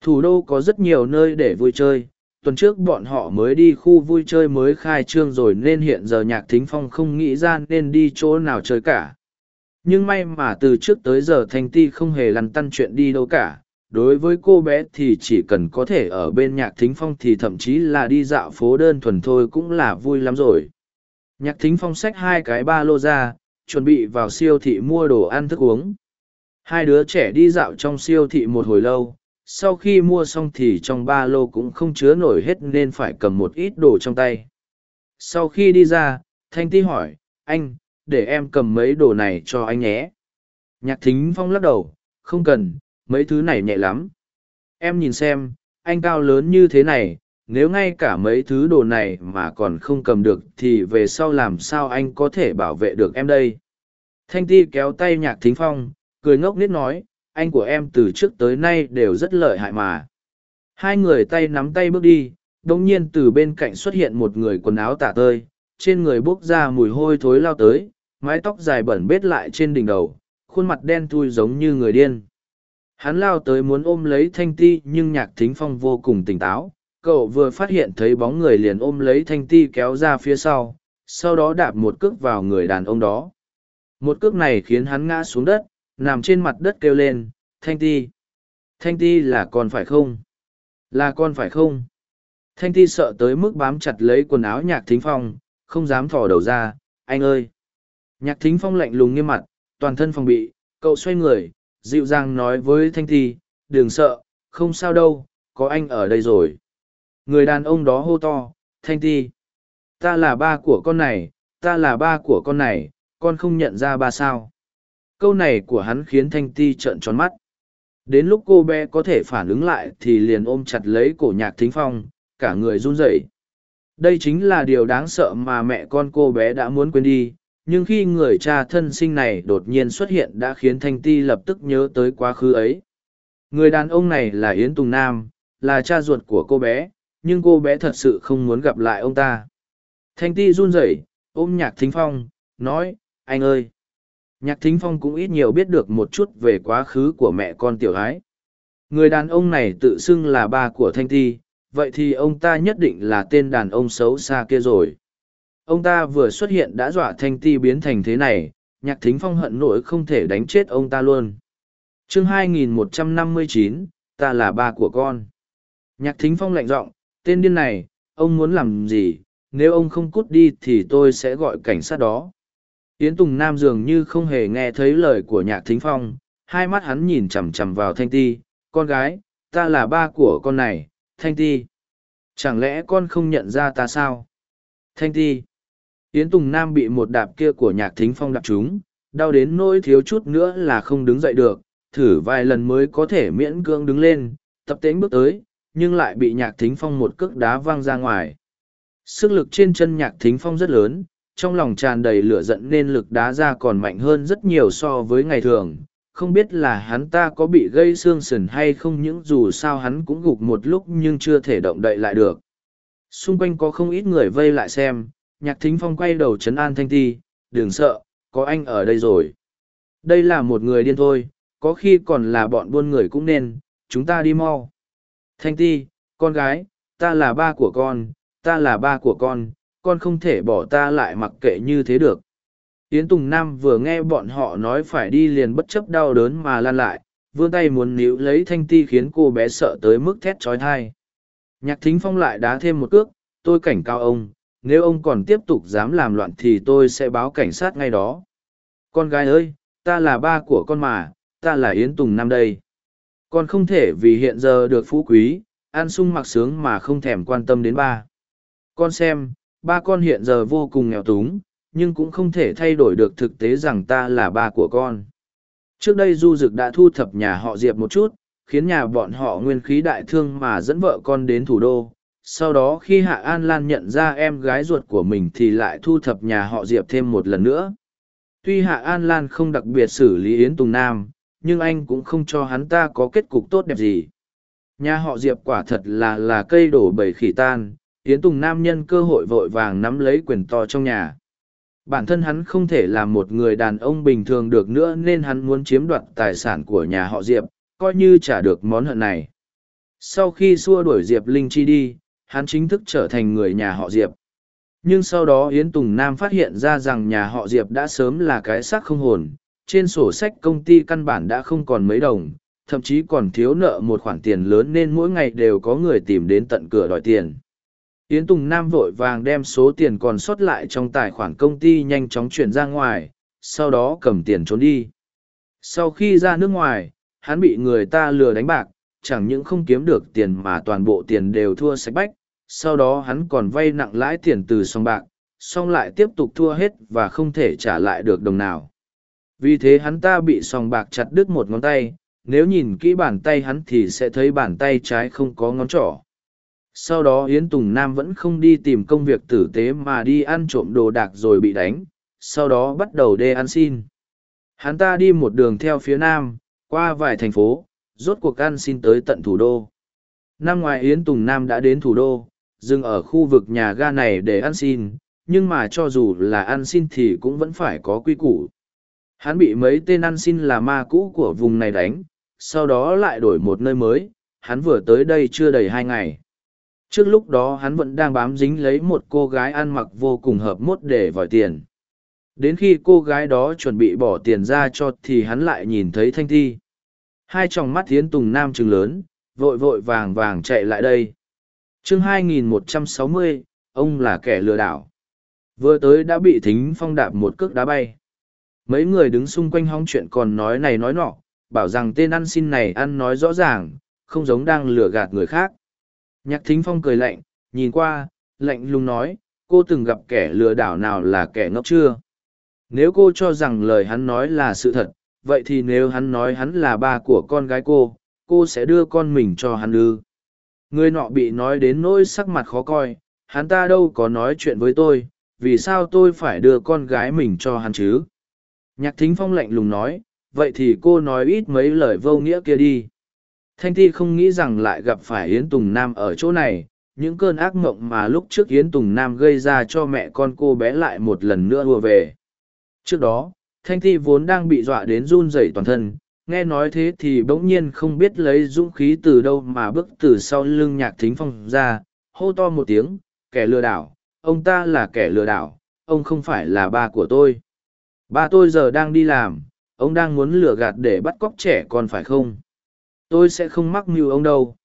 Thủ đô có rất nhiều nơi để vui chơi. Tuần trước bọn họ mới đi khu vui chơi mới khai trương rồi nên hiện giờ nhạc thính phong không nghĩ ra nên đi chỗ nào chơi cả. Nhưng may mà từ trước tới giờ thanh ti không hề lăn tăn chuyện đi đâu cả. Đối với cô bé thì chỉ cần có thể ở bên nhạc thính phong thì thậm chí là đi dạo phố đơn thuần thôi cũng là vui lắm rồi. Nhạc thính phong xách hai cái ba lô ra, chuẩn bị vào siêu thị mua đồ ăn thức uống hai đứa trẻ đi dạo trong siêu thị một hồi lâu, sau khi mua xong thì trong ba lô cũng không chứa nổi hết nên phải cầm một ít đồ trong tay. Sau khi đi ra, thanh ti hỏi, anh, để em cầm mấy đồ này cho anh nhé. Nhạc thính phong lắc đầu, không cần, mấy thứ này nhẹ lắm. Em nhìn xem, anh cao lớn như thế này, nếu ngay cả mấy thứ đồ này mà còn không cầm được thì về sau làm sao anh có thể bảo vệ được em đây? Thanh ti kéo tay nhạc thính phong cười ngốc nít nói, anh của em từ trước tới nay đều rất lợi hại mà. Hai người tay nắm tay bước đi đồng nhiên từ bên cạnh xuất hiện một người quần áo tả tơi, trên người bốc ra mùi hôi thối lao tới, mái tóc dài bẩn bết lại trên đỉnh đầu, khuôn mặt đen thui giống như người điên. Hắn lao tới muốn ôm lấy thanh ti nhưng nhạc thính phong vô cùng tỉnh táo, cậu vừa phát hiện thấy bóng người liền ôm lấy thanh ti kéo ra phía sau sau đó đạp một cước vào người đàn ông đó. Một cước này khiến hắn ngã xuống đất nằm trên mặt đất kêu lên, thanh ti thanh ti là con phải không? Là con phải không? Thanh ti sợ tới mức bám chặt lấy quần áo nhạc thính phong, không dám thò đầu ra, anh ơi! Nhạc thính phong lạnh lùng nghiêm mặt, toàn thân phòng bị, cậu xoay người, dịu dàng nói với thanh ti, đừng sợ, không sao đâu, có anh ở đây rồi. Người đàn ông đó hô to, thanh ti, ta là ba của con này, ta là ba của con này, con không nhận ra ba sao? Câu này của hắn khiến thanh ti trợn tròn mắt. Đến lúc cô bé có thể phản ứng lại thì liền ôm chặt lấy cổ nhạc thính phong, cả người run rẩy. Đây chính là điều đáng sợ mà mẹ con cô bé đã muốn quên đi, nhưng khi người cha thân sinh này đột nhiên xuất hiện đã khiến thanh ti lập tức nhớ tới quá khứ ấy. Người đàn ông này là yến tùng nam, là cha ruột của cô bé, nhưng cô bé thật sự không muốn gặp lại ông ta. Thanh ti run rẩy, ôm nhạc thính phong, nói, anh ơi! Nhạc thính phong cũng ít nhiều biết được một chút về quá khứ của mẹ con tiểu gái. Người đàn ông này tự xưng là ba của Thanh Thi, vậy thì ông ta nhất định là tên đàn ông xấu xa kia rồi. Ông ta vừa xuất hiện đã dọa thanh ti biến thành thế này, nhạc thính phong hận nổi không thể đánh chết ông ta luôn. chương 2159, ta là ba của con. Nhạc thính phong lạnh giọng tên điên này, ông muốn làm gì, nếu ông không cút đi thì tôi sẽ gọi cảnh sát đó. Yến Tùng Nam dường như không hề nghe thấy lời của nhạc thính phong, hai mắt hắn nhìn chằm chằm vào Thanh Ti, con gái, ta là ba của con này, Thanh Ti. Chẳng lẽ con không nhận ra ta sao? Thanh Ti. Yến Tùng Nam bị một đạp kia của nhạc thính phong đạp trúng, đau đến nỗi thiếu chút nữa là không đứng dậy được, thử vài lần mới có thể miễn cưỡng đứng lên, tập tễnh bước tới, nhưng lại bị nhạc thính phong một cước đá văng ra ngoài. Sức lực trên chân nhạc thính phong rất lớn, trong lòng tràn đầy lửa giận nên lực đá ra còn mạnh hơn rất nhiều so với ngày thường. Không biết là hắn ta có bị gây xương sườn hay không những dù sao hắn cũng gục một lúc nhưng chưa thể động đậy lại được. Xung quanh có không ít người vây lại xem, nhạc thính phong quay đầu chấn an thanh ti, đừng sợ, có anh ở đây rồi. Đây là một người điên thôi, có khi còn là bọn buôn người cũng nên, chúng ta đi mau. Thanh ti, con gái, ta là ba của con, ta là ba của con, con không thể bỏ ta lại mặc kệ như thế được. Yến Tùng Nam vừa nghe bọn họ nói phải đi liền bất chấp đau đớn mà lan lại, vươn tay muốn níu lấy thanh ti khiến cô bé sợ tới mức thét trói thai. Nhạc thính phong lại đá thêm một cước, tôi cảnh cáo ông, nếu ông còn tiếp tục dám làm loạn thì tôi sẽ báo cảnh sát ngay đó. Con gái ơi, ta là ba của con mà, ta là Yến Tùng Nam đây. Con không thể vì hiện giờ được phú quý, ăn sung mặc sướng mà không thèm quan tâm đến ba. Con xem, ba con hiện giờ vô cùng nghèo túng, nhưng cũng không thể thay đổi được thực tế rằng ta là ba của con. Trước đây Du Dực đã thu thập nhà họ Diệp một chút, khiến nhà bọn họ nguyên khí đại thương mà dẫn vợ con đến thủ đô. Sau đó khi Hạ An Lan nhận ra em gái ruột của mình thì lại thu thập nhà họ Diệp thêm một lần nữa. Tuy Hạ An Lan không đặc biệt xử lý Yến Tùng Nam, nhưng anh cũng không cho hắn ta có kết cục tốt đẹp gì. Nhà họ Diệp quả thật là là cây đổ bầy khỉ tan, Yến Tùng Nam nhân cơ hội vội vàng nắm lấy quyền to trong nhà. Bản thân hắn không thể làm một người đàn ông bình thường được nữa nên hắn muốn chiếm đoạt tài sản của nhà họ Diệp, coi như trả được món hận này. Sau khi xua đuổi Diệp Linh Chi đi, hắn chính thức trở thành người nhà họ Diệp. Nhưng sau đó Yến Tùng Nam phát hiện ra rằng nhà họ Diệp đã sớm là cái xác không hồn, trên sổ sách công ty căn bản đã không còn mấy đồng, thậm chí còn thiếu nợ một khoản tiền lớn nên mỗi ngày đều có người tìm đến tận cửa đòi tiền. Yến Tùng Nam vội vàng đem số tiền còn sót lại trong tài khoản công ty nhanh chóng chuyển ra ngoài, sau đó cầm tiền trốn đi. Sau khi ra nước ngoài, hắn bị người ta lừa đánh bạc, chẳng những không kiếm được tiền mà toàn bộ tiền đều thua sạch bách, sau đó hắn còn vay nặng lãi tiền từ song bạc, song lại tiếp tục thua hết và không thể trả lại được đồng nào. Vì thế hắn ta bị song bạc chặt đứt một ngón tay, nếu nhìn kỹ bàn tay hắn thì sẽ thấy bàn tay trái không có ngón trỏ sau đó yến tùng nam vẫn không đi tìm công việc tử tế mà đi ăn trộm đồ đạc rồi bị đánh, sau đó bắt đầu đê ăn xin. Hắn ta đi một đường theo phía nam, qua vài thành phố, rốt cuộc ăn xin tới tận thủ đô. Năm ngoài yến tùng nam đã đến thủ đô, dừng ở khu vực nhà ga này để ăn xin, nhưng mà cho dù là ăn xin thì cũng vẫn phải có quy củ. Hắn bị mấy tên ăn xin là ma cũ của vùng này đánh, sau đó lại đổi một nơi mới, hắn vừa tới đây chưa đầy hai ngày. Trước lúc đó hắn vẫn đang bám dính lấy một cô gái ăn mặc vô cùng hợp mốt để vòi tiền. Đến khi cô gái đó chuẩn bị bỏ tiền ra cho thì hắn lại nhìn thấy thanh thi. Hai tròng mắt thiến tùng nam trừng lớn, vội vội vàng vàng chạy lại đây. chương 2160, ông là kẻ lừa đảo. Vừa tới đã bị thính phong đạp một cước đá bay. Mấy người đứng xung quanh hóng chuyện còn nói này nói nọ, bảo rằng tên ăn xin này ăn nói rõ ràng, không giống đang lừa gạt người khác. Nhạc thính phong cười lạnh, nhìn qua, lạnh lùng nói, cô từng gặp kẻ lừa đảo nào là kẻ ngốc chưa? Nếu cô cho rằng lời hắn nói là sự thật, vậy thì nếu hắn nói hắn là ba của con gái cô, cô sẽ đưa con mình cho hắn ư. Người nọ bị nói đến nỗi sắc mặt khó coi, hắn ta đâu có nói chuyện với tôi, vì sao tôi phải đưa con gái mình cho hắn chứ? Nhạc thính phong lạnh lùng nói, vậy thì cô nói ít mấy lời vô nghĩa kia đi. Thanh Ti không nghĩ rằng lại gặp phải Yến Tùng Nam ở chỗ này, những cơn ác mộng mà lúc trước Yến Tùng Nam gây ra cho mẹ con cô bé lại một lần nữa vừa về. Trước đó, Thanh Ti vốn đang bị dọa đến run rẩy toàn thân, nghe nói thế thì bỗng nhiên không biết lấy dũng khí từ đâu mà bước từ sau lưng nhạc thính phong ra hô to một tiếng kẻ lừa đảo ông ta là kẻ lừa đảo ông không phải là ba của tôi ba tôi giờ đang đi làm ông đang muốn lừa gạt để bắt cóc trẻ con phải không tôi sẽ không mắc mưu ông đâu.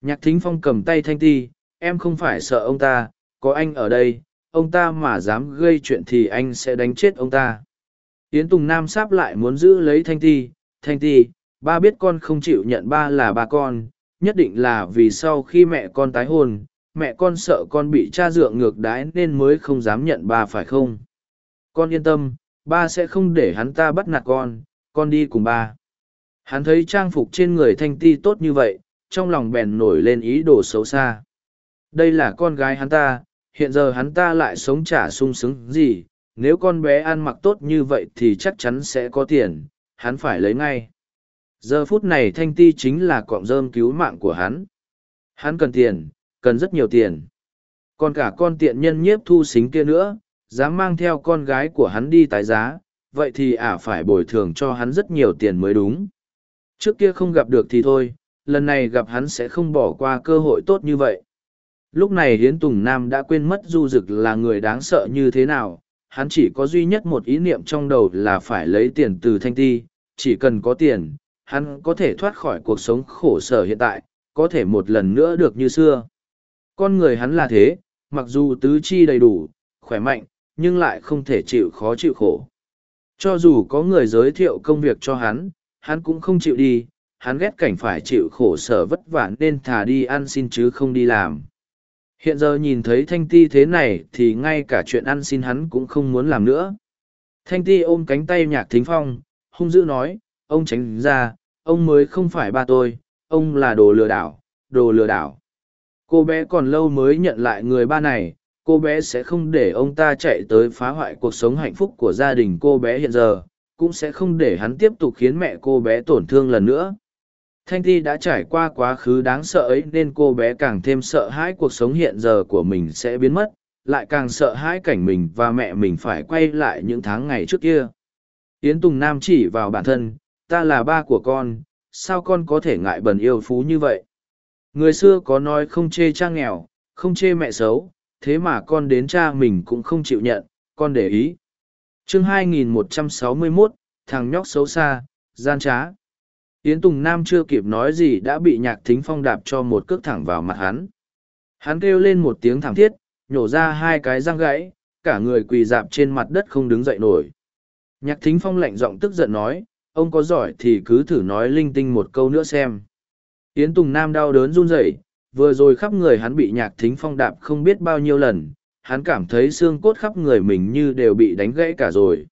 Nhạc thính phong cầm tay thanh ti, em không phải sợ ông ta, có anh ở đây, ông ta mà dám gây chuyện thì anh sẽ đánh chết ông ta. Yến tùng nam sáp lại muốn giữ lấy thanh ti thanh ti, ba biết con không chịu nhận ba là ba con, nhất định là vì sau khi mẹ con tái hôn, mẹ con sợ con bị cha dượng ngược đái nên mới không dám nhận ba phải không? Con yên tâm, ba sẽ không để hắn ta bắt nạt con con đi cùng ba hắn thấy trang phục trên người thanh ti tốt như vậy, trong lòng bèn nổi lên ý đồ xấu xa. Đây là con gái hắn ta, hiện giờ hắn ta lại sống chả sung sướng gì, nếu con bé ăn mặc tốt như vậy thì chắc chắn sẽ có tiền, hắn phải lấy ngay. Giờ phút này thanh ti chính là cọng rơm cứu mạng của hắn. Hắn cần tiền, cần rất nhiều tiền. Còn cả con tiện nhân nhiếp thu xính kia nữa, dám mang theo con gái của hắn đi tái giá, vậy thì ả phải bồi thường cho hắn rất nhiều tiền mới đúng trước kia không gặp được thì thôi, lần này gặp hắn sẽ không bỏ qua cơ hội tốt như vậy. Lúc này hiến tùng nam đã quên mất du Dực là người đáng sợ như thế nào, hắn chỉ có duy nhất một ý niệm trong đầu là phải lấy tiền từ thanh ti, chỉ cần có tiền, hắn có thể thoát khỏi cuộc sống khổ sở hiện tại, có thể một lần nữa được như xưa. Con người hắn là thế, mặc dù tứ chi đầy đủ, khỏe mạnh, nhưng lại không thể chịu khó chịu khổ. Cho dù có người giới thiệu công việc cho hắn hắn cũng không chịu đi, hắn ghét cảnh phải chịu khổ sở vất vả nên thà đi ăn xin chứ không đi làm. Hiện giờ nhìn thấy thanh ti thế này thì ngay cả chuyện ăn xin hắn cũng không muốn làm nữa. Thanh ti ôm cánh tay nhạc thính phong, hung dữ nói, ông tránh ra, ông mới không phải ba tôi, ông là đồ lừa đảo, đồ lừa đảo. Cô bé còn lâu mới nhận lại người ba này, cô bé sẽ không để ông ta chạy tới phá hoại cuộc sống hạnh phúc của gia đình cô bé hiện giờ cũng sẽ không để hắn tiếp tục khiến mẹ cô bé tổn thương lần nữa. Thanh ti đã trải qua quá khứ đáng sợ ấy nên cô bé càng thêm sợ hãi cuộc sống hiện giờ của mình sẽ biến mất, lại càng sợ hãi cảnh mình và mẹ mình phải quay lại những tháng ngày trước kia. Yến tùng nam chỉ vào bản thân, ta là ba của con, sao con có thể ngại bần yêu phú như vậy? Người xưa có nói không chê cha nghèo, không chê mẹ xấu, thế mà con đến cha mình cũng không chịu nhận, con để ý chương 2161, thằng nhóc xấu xa gian trá. Yến tùng nam chưa kịp nói gì đã bị nhạc thính phong đạp cho một cước thẳng vào mặt hắn. Hắn kêu lên một tiếng thảm thiết nhổ ra hai cái răng gãy cả người quỳ dạp trên mặt đất không đứng dậy nổi. Nhạc thính phong lạnh giọng tức giận nói ông có giỏi thì cứ thử nói linh tinh một câu nữa xem. Yến tùng nam đau đớn run rẩy vừa rồi khắp người hắn bị nhạc thính phong đạp không biết bao nhiêu lần hắn cảm thấy xương cốt khắp người mình như đều bị đánh gãy cả rồi.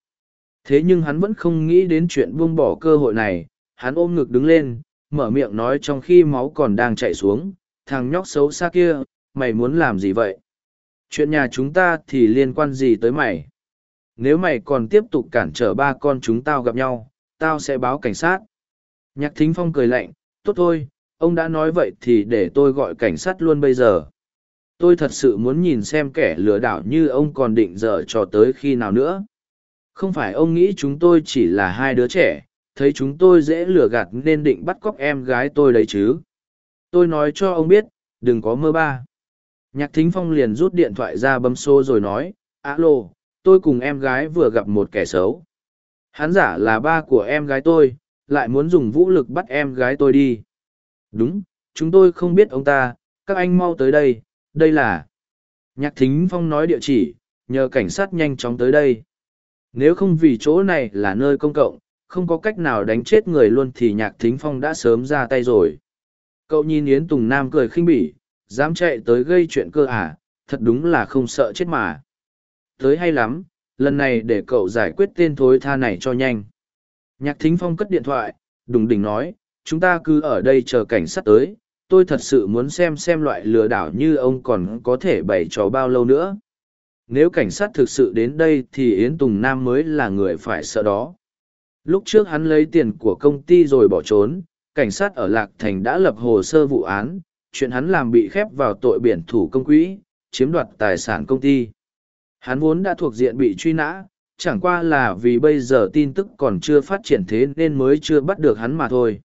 Thế nhưng hắn vẫn không nghĩ đến chuyện buông bỏ cơ hội này, hắn ôm ngực đứng lên, mở miệng nói trong khi máu còn đang chạy xuống, thằng nhóc xấu xa kia, mày muốn làm gì vậy? Chuyện nhà chúng ta thì liên quan gì tới mày? Nếu mày còn tiếp tục cản trở ba con chúng tao gặp nhau, tao sẽ báo cảnh sát. Nhạc thính phong cười lạnh, tốt thôi, ông đã nói vậy thì để tôi gọi cảnh sát luôn bây giờ tôi thật sự muốn nhìn xem kẻ lừa đảo như ông còn định dở trò tới khi nào nữa. Không phải ông nghĩ chúng tôi chỉ là hai đứa trẻ, thấy chúng tôi dễ lừa gạt nên định bắt cóc em gái tôi đấy chứ. Tôi nói cho ông biết, đừng có mơ ba. Nhạc thính phong liền rút điện thoại ra bấm xô rồi nói, alo, tôi cùng em gái vừa gặp một kẻ xấu. Hắn giả là ba của em gái tôi, lại muốn dùng vũ lực bắt em gái tôi đi. Đúng, chúng tôi không biết ông ta, các anh mau tới đây đây là nhạc thính phong nói địa chỉ, nhờ cảnh sát nhanh chóng tới đây. Nếu không vì chỗ này là nơi công cộng, không có cách nào đánh chết người luôn thì nhạc thính phong đã sớm ra tay rồi. Cậu nhìn yến tùng nam cười khinh bỉ, dám chạy tới gây chuyện cơ à thật đúng là không sợ chết mà. Tới hay lắm, lần này để cậu giải quyết tên thối tha này cho nhanh. Nhạc thính phong cất điện thoại, đùng đỉnh nói, chúng ta cứ ở đây chờ cảnh sát tới tôi thật sự muốn xem xem loại lừa đảo như ông còn có thể bày trò bao lâu nữa. Nếu cảnh sát thực sự đến đây thì yến tùng nam mới là người phải sợ đó. Lúc trước hắn lấy tiền của công ty rồi bỏ trốn, cảnh sát ở lạc thành đã lập hồ sơ vụ án, chuyện hắn làm bị khép vào tội biển thủ công quỹ, chiếm đoạt tài sản công ty. Hắn vốn đã thuộc diện bị truy nã, chẳng qua là vì bây giờ tin tức còn chưa phát triển thế nên mới chưa bắt được hắn mà thôi.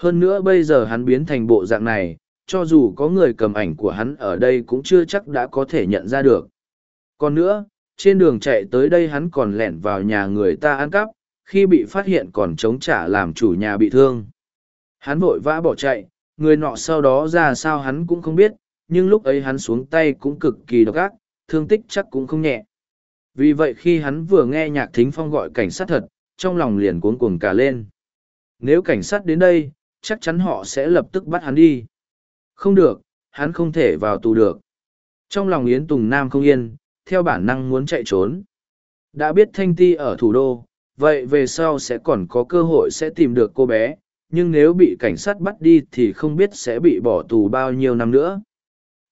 Hơn nữa bây giờ hắn biến thành bộ dạng này, cho dù có người cầm ảnh của hắn ở đây cũng chưa chắc đã có thể nhận ra được. Còn nữa, trên đường chạy tới đây hắn còn lẻn vào nhà người ta ăn cắp, khi bị phát hiện còn chống trả làm chủ nhà bị thương. Hắn vội vã bỏ chạy, người nọ sau đó ra sao hắn cũng không biết, nhưng lúc ấy hắn xuống tay cũng cực kỳ độc ác, thương tích chắc cũng không nhẹ. Vì vậy khi hắn vừa nghe nhạc thính phong gọi cảnh sát thật, trong lòng liền cuống cuồng cả lên. Nếu cảnh sát đến đây, chắc chắn họ sẽ lập tức bắt hắn đi. Không được, hắn không thể vào tù được. Trong lòng Yến Tùng Nam không yên, theo bản năng muốn chạy trốn. Đã biết Thanh Ti ở thủ đô, vậy về sau sẽ còn có cơ hội sẽ tìm được cô bé, nhưng nếu bị cảnh sát bắt đi thì không biết sẽ bị bỏ tù bao nhiêu năm nữa.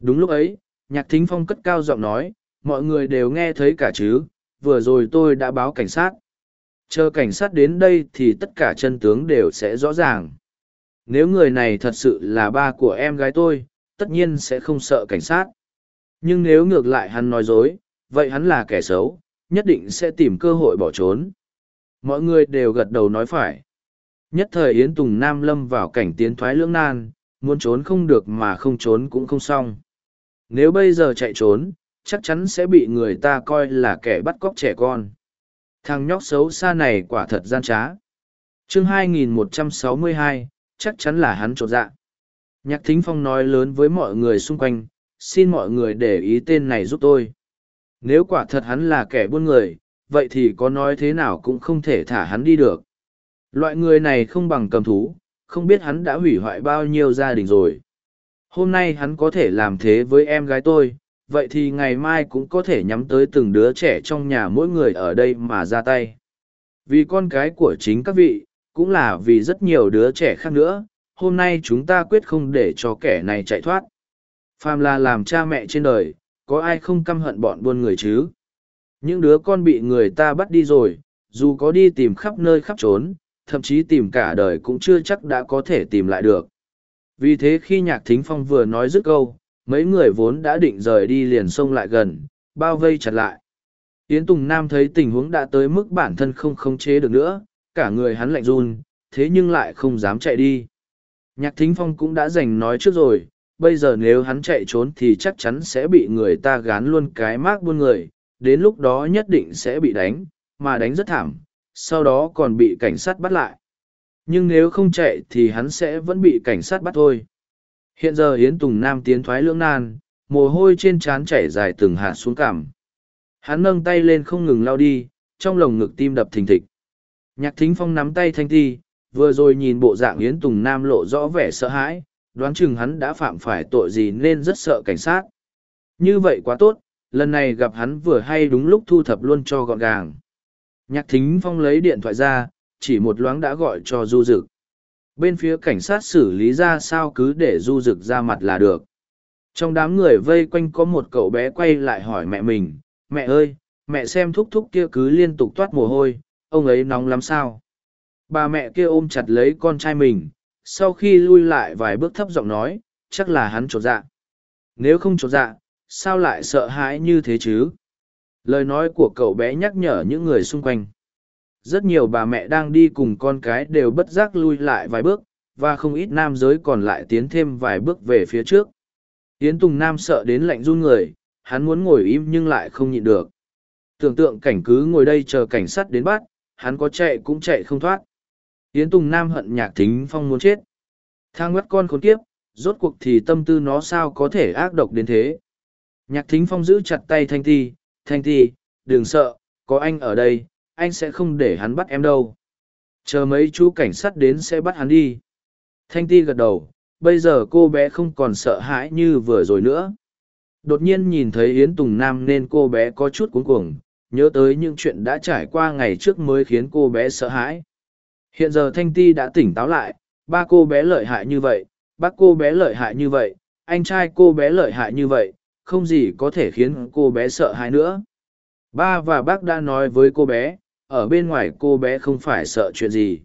Đúng lúc ấy, Nhạc Thính Phong cất cao giọng nói, mọi người đều nghe thấy cả chứ, vừa rồi tôi đã báo cảnh sát. Chờ cảnh sát đến đây thì tất cả chân tướng đều sẽ rõ ràng. Nếu người này thật sự là ba của em gái tôi, tất nhiên sẽ không sợ cảnh sát. Nhưng nếu ngược lại hắn nói dối, vậy hắn là kẻ xấu, nhất định sẽ tìm cơ hội bỏ trốn. Mọi người đều gật đầu nói phải. Nhất thời Yến Tùng Nam lâm vào cảnh tiến thoái lưỡng nan, muốn trốn không được mà không trốn cũng không xong. Nếu bây giờ chạy trốn, chắc chắn sẽ bị người ta coi là kẻ bắt cóc trẻ con. Thằng nhóc xấu xa này quả thật gian trá. chương 2162, chắc chắn là hắn trột dạ. Nhạc Thính Phong nói lớn với mọi người xung quanh, xin mọi người để ý tên này giúp tôi. Nếu quả thật hắn là kẻ buôn người, vậy thì có nói thế nào cũng không thể thả hắn đi được. Loại người này không bằng cầm thú, không biết hắn đã hủy hoại bao nhiêu gia đình rồi. Hôm nay hắn có thể làm thế với em gái tôi, vậy thì ngày mai cũng có thể nhắm tới từng đứa trẻ trong nhà mỗi người ở đây mà ra tay. Vì con cái của chính các vị, cũng là vì rất nhiều đứa trẻ khác nữa, hôm nay chúng ta quyết không để cho kẻ này chạy thoát. Phàm là làm cha mẹ trên đời, có ai không căm hận bọn buôn người chứ? Những đứa con bị người ta bắt đi rồi, dù có đi tìm khắp nơi khắp trốn, thậm chí tìm cả đời cũng chưa chắc đã có thể tìm lại được. Vì thế khi nhạc thính phong vừa nói dứt câu, mấy người vốn đã định rời đi liền xông lại gần, bao vây chặt lại. Yến Tùng Nam thấy tình huống đã tới mức bản thân không khống chế được nữa, cả người hắn lạnh run, thế nhưng lại không dám chạy đi. Nhạc Thính Phong cũng đã dành nói trước rồi, bây giờ nếu hắn chạy trốn thì chắc chắn sẽ bị người ta gán luôn cái mác buôn người, đến lúc đó nhất định sẽ bị đánh, mà đánh rất thảm, sau đó còn bị cảnh sát bắt lại. Nhưng nếu không chạy thì hắn sẽ vẫn bị cảnh sát bắt thôi. Hiện giờ Yến Tùng Nam tiến thoái lưỡng nan, mồ hôi trên trán chảy dài từng hạt xuống cằm. Hắn nâng tay lên không ngừng lao đi, trong lồng ngực tim đập thình thịch. Nhạc thính phong nắm tay thanh thi, vừa rồi nhìn bộ dạng Yến Tùng Nam lộ rõ vẻ sợ hãi, đoán chừng hắn đã phạm phải tội gì nên rất sợ cảnh sát. Như vậy quá tốt, lần này gặp hắn vừa hay đúng lúc thu thập luôn cho gọn gàng. Nhạc thính phong lấy điện thoại ra, chỉ một loáng đã gọi cho du dực. Bên phía cảnh sát xử lý ra sao cứ để du dực ra mặt là được. Trong đám người vây quanh có một cậu bé quay lại hỏi mẹ mình, mẹ ơi, mẹ xem thúc thúc kia cứ liên tục toát mồ hôi, ông ấy nóng lắm sao? Bà mẹ kia ôm chặt lấy con trai mình, sau khi lui lại vài bước thấp giọng nói, chắc là hắn chột dạ. Nếu không chột dạ, sao lại sợ hãi như thế chứ? Lời nói của cậu bé nhắc nhở những người xung quanh. Rất nhiều bà mẹ đang đi cùng con cái đều bất giác lui lại vài bước, và không ít nam giới còn lại tiến thêm vài bước về phía trước. Yến Tùng Nam sợ đến lạnh run người, hắn muốn ngồi im nhưng lại không nhịn được. Tưởng tượng cảnh cứ ngồi đây chờ cảnh sát đến bắt, hắn có chạy cũng chạy không thoát. Yến Tùng Nam hận nhạc thính phong muốn chết. Thang ngắt con khốn kiếp, rốt cuộc thì tâm tư nó sao có thể ác độc đến thế. Nhạc thính phong giữ chặt tay Thanh Ti, Thanh Ti, đừng sợ, có anh ở đây, anh sẽ không để hắn bắt em đâu. Chờ mấy chú cảnh sát đến sẽ bắt hắn đi. Thanh Ti gật đầu, bây giờ cô bé không còn sợ hãi như vừa rồi nữa. Đột nhiên nhìn thấy Yến Tùng Nam nên cô bé có chút cuống cuồng, nhớ tới những chuyện đã trải qua ngày trước mới khiến cô bé sợ hãi. Hiện giờ Thanh Ti đã tỉnh táo lại, ba cô bé lợi hại như vậy, bác cô bé lợi hại như vậy, anh trai cô bé lợi hại như vậy, không gì có thể khiến cô bé sợ hãi nữa. Ba và bác đã nói với cô bé, ở bên ngoài cô bé không phải sợ chuyện gì.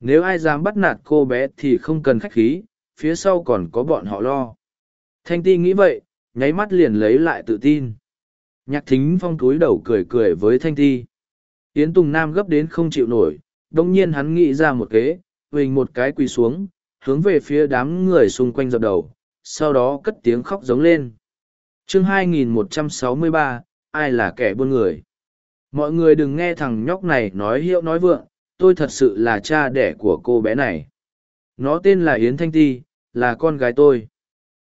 Nếu ai dám bắt nạt cô bé thì không cần khách khí, phía sau còn có bọn họ lo. Thanh Ti nghĩ vậy, nháy mắt liền lấy lại tự tin. Nhạc thính phong túi đầu cười cười với Thanh Ti. Yến Tùng Nam gấp đến không chịu nổi, đông nhiên hắn nghĩ ra một kế, huỳnh một cái quỳ xuống, hướng về phía đám người xung quanh dập đầu, sau đó cất tiếng khóc giống lên. chương 2163, ai là kẻ buôn người? Mọi người đừng nghe thằng nhóc này nói hiệu nói vượng, tôi thật sự là cha đẻ của cô bé này. Nó tên là Yến Thanh Ti, là con gái tôi.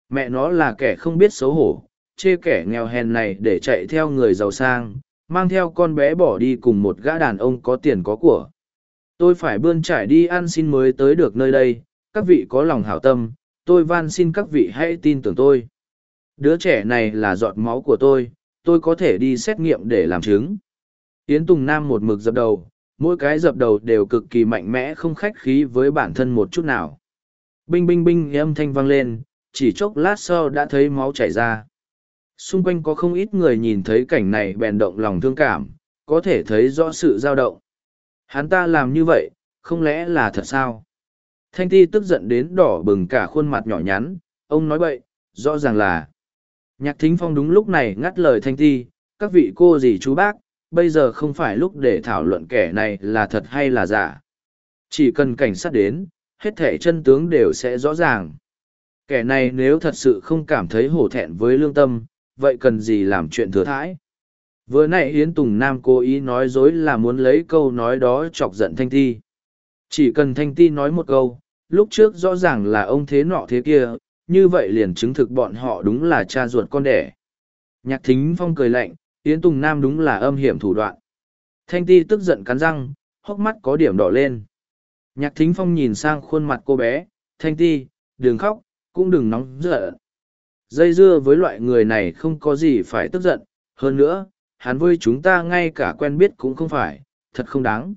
Mẹ nó là kẻ không biết xấu hổ, chê kẻ nghèo hèn này để chạy theo người giàu sang, mang theo con bé bỏ đi cùng một gã đàn ông có tiền có của. Tôi phải bươn trải đi ăn xin mới tới được nơi đây, các vị có lòng hảo tâm, tôi van xin các vị hãy tin tưởng tôi. Đứa trẻ này là giọt máu của tôi, tôi có thể đi xét nghiệm để làm chứng. Yến Tùng Nam một mực dập đầu, mỗi cái dập đầu đều cực kỳ mạnh mẽ không khách khí với bản thân một chút nào. Binh binh binh âm thanh vang lên, chỉ chốc lát sau đã thấy máu chảy ra. Xung quanh có không ít người nhìn thấy cảnh này bèn động lòng thương cảm, có thể thấy rõ sự dao động. Hắn ta làm như vậy, không lẽ là thật sao? Thanh ti tức giận đến đỏ bừng cả khuôn mặt nhỏ nhắn, ông nói bậy, rõ ràng là. Nhạc thính phong đúng lúc này ngắt lời thanh ti, các vị cô dì chú bác, bây giờ không phải lúc để thảo luận kẻ này là thật hay là giả. Chỉ cần cảnh sát đến, hết thể chân tướng đều sẽ rõ ràng. Kẻ này nếu thật sự không cảm thấy hổ thẹn với lương tâm, vậy cần gì làm chuyện thừa thãi? Vừa nãy Yến Tùng Nam cố ý nói dối là muốn lấy câu nói đó chọc giận Thanh Ti. Chỉ cần Thanh Ti nói một câu, lúc trước rõ ràng là ông thế nọ thế kia, như vậy liền chứng thực bọn họ đúng là cha ruột con đẻ. Nhạc Thính Phong cười lạnh, Yến Tùng Nam đúng là âm hiểm thủ đoạn. Thanh Ti tức giận cắn răng, hốc mắt có điểm đỏ lên. Nhạc Thính Phong nhìn sang khuôn mặt cô bé, Thanh Ti, đừng khóc, cũng đừng nóng giận. Dây dưa với loại người này không có gì phải tức giận, hơn nữa, hắn với chúng ta ngay cả quen biết cũng không phải, thật không đáng.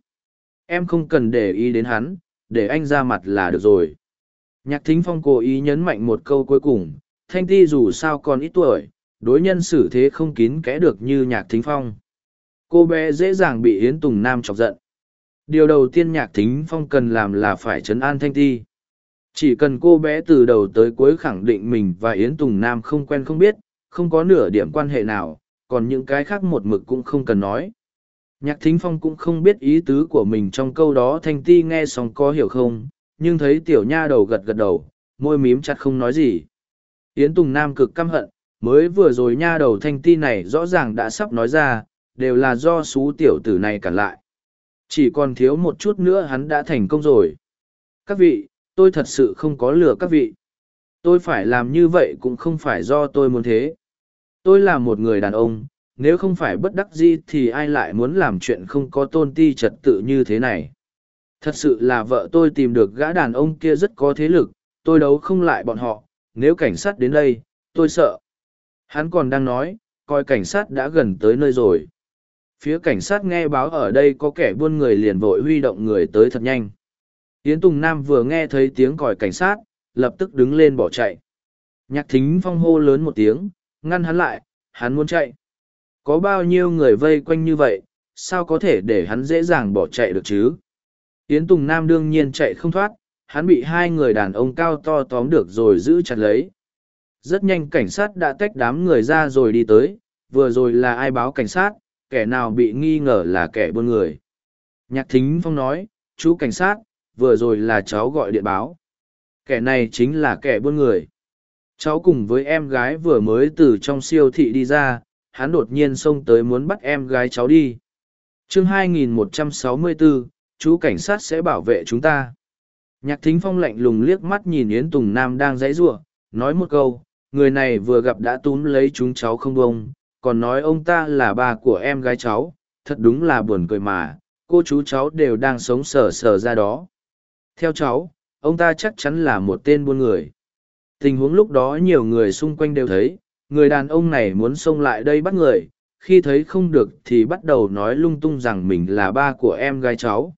Em không cần để ý đến hắn, để anh ra mặt là được rồi. Nhạc thính phong cố ý nhấn mạnh một câu cuối cùng, thanh ti dù sao còn ít tuổi, đối nhân xử thế không kín kẽ được như nhạc thính phong. Cô bé dễ dàng bị Yến Tùng Nam chọc giận. Điều đầu tiên nhạc thính phong cần làm là phải chấn an thanh ti. Chỉ cần cô bé từ đầu tới cuối khẳng định mình và Yến Tùng Nam không quen không biết, không có nửa điểm quan hệ nào, còn những cái khác một mực cũng không cần nói. Nhạc thính phong cũng không biết ý tứ của mình trong câu đó thanh ti nghe xong có hiểu không, nhưng thấy tiểu nha đầu gật gật đầu, môi mím chặt không nói gì. Yến Tùng Nam cực căm hận, mới vừa rồi nha đầu thanh ti này rõ ràng đã sắp nói ra, đều là do xú tiểu tử này cản lại. Chỉ còn thiếu một chút nữa hắn đã thành công rồi. Các vị, tôi thật sự không có lừa các vị. Tôi phải làm như vậy cũng không phải do tôi muốn thế. Tôi là một người đàn ông, nếu không phải bất đắc dĩ thì ai lại muốn làm chuyện không có tôn ti trật tự như thế này? Thật sự là vợ tôi tìm được gã đàn ông kia rất có thế lực, tôi đấu không lại bọn họ. Nếu cảnh sát đến đây, tôi sợ. Hắn còn đang nói, coi cảnh sát đã gần tới nơi rồi. Phía cảnh sát nghe báo ở đây có kẻ buôn người liền vội huy động người tới thật nhanh yến tùng nam vừa nghe thấy tiếng còi cảnh sát lập tức đứng lên bỏ chạy nhạc thính phong hô lớn một tiếng ngăn hắn lại, hắn muốn chạy. Có bao nhiêu người vây quanh như vậy, sao có thể để hắn dễ dàng bỏ chạy được chứ? Yến Tùng Nam đương nhiên chạy không thoát, hắn bị hai người đàn ông cao to tóm được rồi giữ chặt lấy. Rất nhanh cảnh sát đã tách đám người ra rồi đi tới, vừa rồi là ai báo cảnh sát, kẻ nào bị nghi ngờ là kẻ buôn người. Nhạc Thính Phong nói, chú cảnh sát, vừa rồi là cháu gọi điện báo. Kẻ này chính là kẻ buôn người. Cháu cùng với em gái vừa mới từ trong siêu thị đi ra hắn đột nhiên xông tới muốn bắt em gái cháu đi. Chương 2164, chú cảnh sát sẽ bảo vệ chúng ta. Nhạc thính phong lạnh lùng liếc mắt nhìn yến tùng nam đang dãy giụa nói một câu người này vừa gặp đã túm lấy chúng cháu không bông còn nói ông ta là ba của em gái cháu thật đúng là buồn cười mà cô chú cháu đều đang sống sờ sờ ra đó theo cháu, ông ta chắc chắn là một tên buôn người. Tình huống lúc đó nhiều người xung quanh đều thấy, người đàn ông này muốn xông lại đây bắt người. Khi thấy không được thì bắt đầu nói lung tung rằng mình là ba của em gái cháu.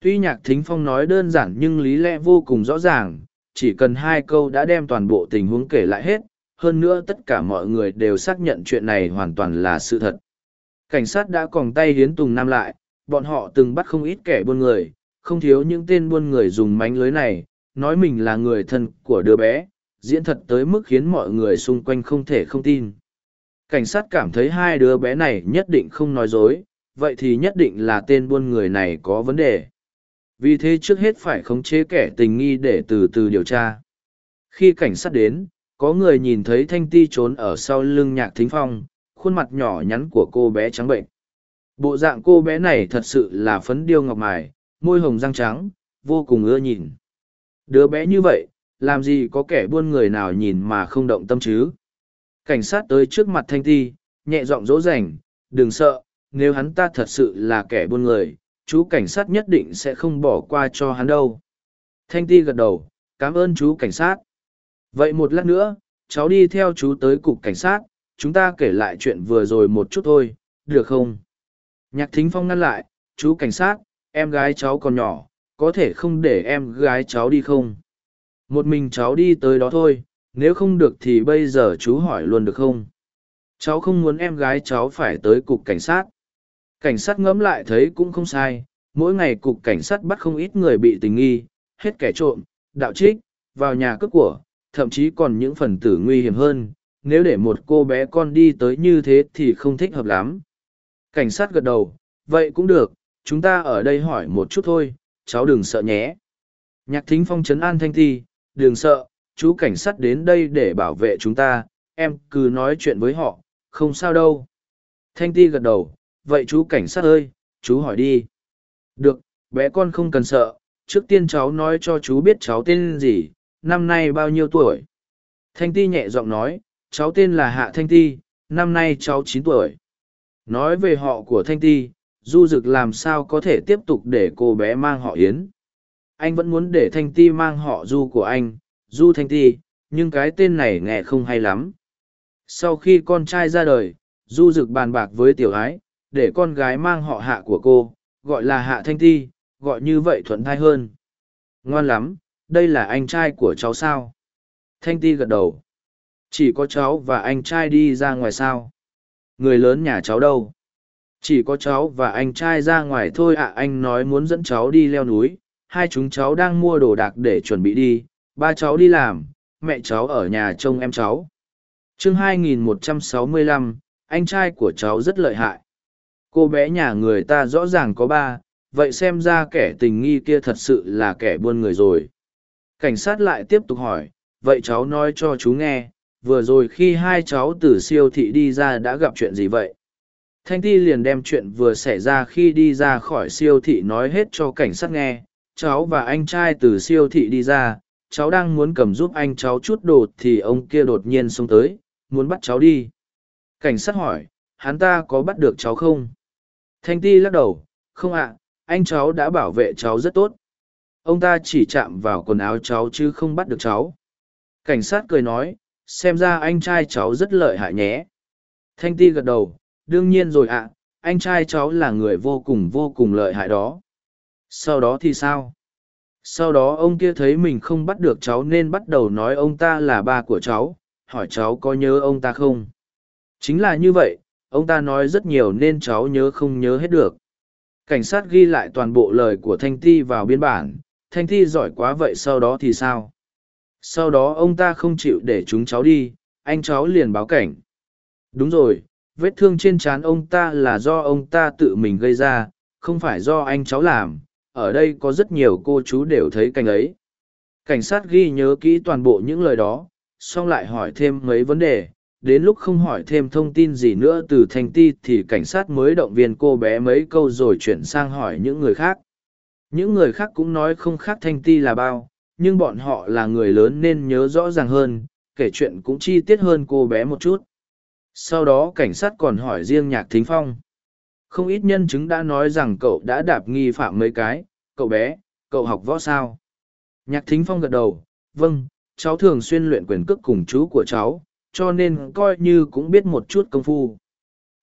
Tuy nhạc thính phong nói đơn giản nhưng lý lẽ vô cùng rõ ràng, chỉ cần hai câu đã đem toàn bộ tình huống kể lại hết, hơn nữa tất cả mọi người đều xác nhận chuyện này hoàn toàn là sự thật. Cảnh sát đã còng tay hiến tùng nam lại, bọn họ từng bắt không ít kẻ buôn người không thiếu những tên buôn người dùng mánh lưới này nói mình là người thân của đứa bé diễn thật tới mức khiến mọi người xung quanh không thể không tin. Cảnh sát cảm thấy hai đứa bé này nhất định không nói dối, vậy thì nhất định là tên buôn người này có vấn đề. Vì thế trước hết phải khống chế kẻ tình nghi để từ từ điều tra. Khi cảnh sát đến, có người nhìn thấy Thanh Ti trốn ở sau lưng nhạc thính phong, khuôn mặt nhỏ nhắn của cô bé trắng bệnh. Bộ dạng cô bé này thật sự là phấn điêu ngọc mài, môi hồng răng trắng, vô cùng ưa nhìn. Đứa bé như vậy, làm gì có kẻ buôn người nào nhìn mà không động tâm chứ? Cảnh sát tới trước mặt Thanh Ti, nhẹ giọng dỗ dành, đừng sợ, nếu hắn ta thật sự là kẻ buôn người, chú cảnh sát nhất định sẽ không bỏ qua cho hắn đâu. Thanh Ti gật đầu, cảm ơn chú cảnh sát. Vậy một lát nữa, cháu đi theo chú tới cục cảnh sát, chúng ta kể lại chuyện vừa rồi một chút thôi, được không? Nhạc thính phong ngăn lại, chú cảnh sát, em gái cháu còn nhỏ, có thể không để em gái cháu đi không? Một mình cháu đi tới đó thôi, nếu không được thì bây giờ chú hỏi luôn được không? Cháu không muốn em gái cháu phải tới cục cảnh sát. Cảnh sát ngẫm lại thấy cũng không sai, mỗi ngày cục cảnh sát bắt không ít người bị tình nghi, hết kẻ trộm, đạo trích, vào nhà cướp của, thậm chí còn những phần tử nguy hiểm hơn. Nếu để một cô bé con đi tới như thế thì không thích hợp lắm. Cảnh sát gật đầu, vậy cũng được, chúng ta ở đây hỏi một chút thôi, cháu đừng sợ nhé. Nhạc thính phong trấn an thanh thi, đừng sợ, chú cảnh sát đến đây để bảo vệ chúng ta, em cứ nói chuyện với họ, không sao đâu. Thanh ti gật đầu, vậy chú cảnh sát ơi, chú hỏi đi. Được, bé con không cần sợ, trước tiên cháu nói cho chú biết cháu tên gì, năm nay bao nhiêu tuổi. Thanh ti nhẹ giọng nói, cháu tên là Hạ Thanh ti, năm nay cháu chín tuổi. Nói về họ của Thanh ti, du dực làm sao có thể tiếp tục để cô bé mang họ Yến. Anh vẫn muốn để Thanh ti mang họ du của anh, du Thanh ti, nhưng cái tên này nghe không hay lắm. Sau khi con trai ra đời, du dực bàn bạc với tiểu ái, để con gái mang họ hạ của cô, gọi là hạ thanh ti, gọi như vậy thuận thai hơn. Ngoan lắm, đây là anh trai của cháu sao? Thanh ti gật đầu. Chỉ có cháu và anh trai đi ra ngoài sao? Người lớn nhà cháu đâu? Chỉ có cháu và anh trai ra ngoài thôi ạ anh nói muốn dẫn cháu đi leo núi. Hai chúng cháu đang mua đồ đạc để chuẩn bị đi. Ba cháu đi làm, mẹ cháu ở nhà trông em cháu. chương 2165, anh trai của cháu rất lợi hại cô bé nhà người ta rõ ràng có ba vậy xem ra kẻ tình nghi kia thật sự là kẻ buôn người rồi cảnh sát lại tiếp tục hỏi vậy cháu nói cho chú nghe vừa rồi khi hai cháu từ siêu thị đi ra đã gặp chuyện gì vậy thanh ti liền đem chuyện vừa xảy ra khi đi ra khỏi siêu thị nói hết cho cảnh sát nghe cháu và anh trai từ siêu thị đi ra cháu đang muốn cầm giúp anh cháu chút đồ thì ông kia đột nhiên xông tới muốn bắt cháu đi cảnh sát hỏi hắn ta có bắt được cháu không Thanh ti lắc đầu, không ạ, anh cháu đã bảo vệ cháu rất tốt. Ông ta chỉ chạm vào quần áo cháu chứ không bắt được cháu. Cảnh sát cười nói, xem ra anh trai cháu rất lợi hại nhé. Thanh ti gật đầu, đương nhiên rồi ạ, anh trai cháu là người vô cùng vô cùng lợi hại đó. Sau đó thì sao? Sau đó ông kia thấy mình không bắt được cháu nên bắt đầu nói ông ta là ba của cháu, hỏi cháu có nhớ ông ta không? Chính là như vậy, ông ta nói rất nhiều nên cháu nhớ không nhớ hết được cảnh sát ghi lại toàn bộ lời của thanh ti vào biên bản thanh ti giỏi quá vậy sau đó thì sao sau đó ông ta không chịu để chúng cháu đi anh cháu liền báo cảnh đúng rồi vết thương trên trán ông ta là do ông ta tự mình gây ra, không phải do anh cháu làm. Ở đây có rất nhiều cô chú đều thấy cảnh ấy. Cảnh sát ghi nhớ kỹ toàn bộ những lời đó, xong lại hỏi thêm mấy vấn đề. Đến lúc không hỏi thêm thông tin gì nữa từ thanh ti thì cảnh sát mới động viên cô bé mấy câu rồi chuyển sang hỏi những người khác. Những người khác cũng nói không khác thanh ti là bao, nhưng bọn họ là người lớn nên nhớ rõ ràng hơn, kể chuyện cũng chi tiết hơn cô bé một chút sau đó cảnh sát còn hỏi riêng nhạc thính phong không ít nhân chứng đã nói rằng cậu đã đạp nghi phạm mấy cái cậu bé cậu học võ sao nhạc thính phong gật đầu vâng cháu thường xuyên luyện quyền cước cùng chú của cháu cho nên coi như cũng biết một chút công phu.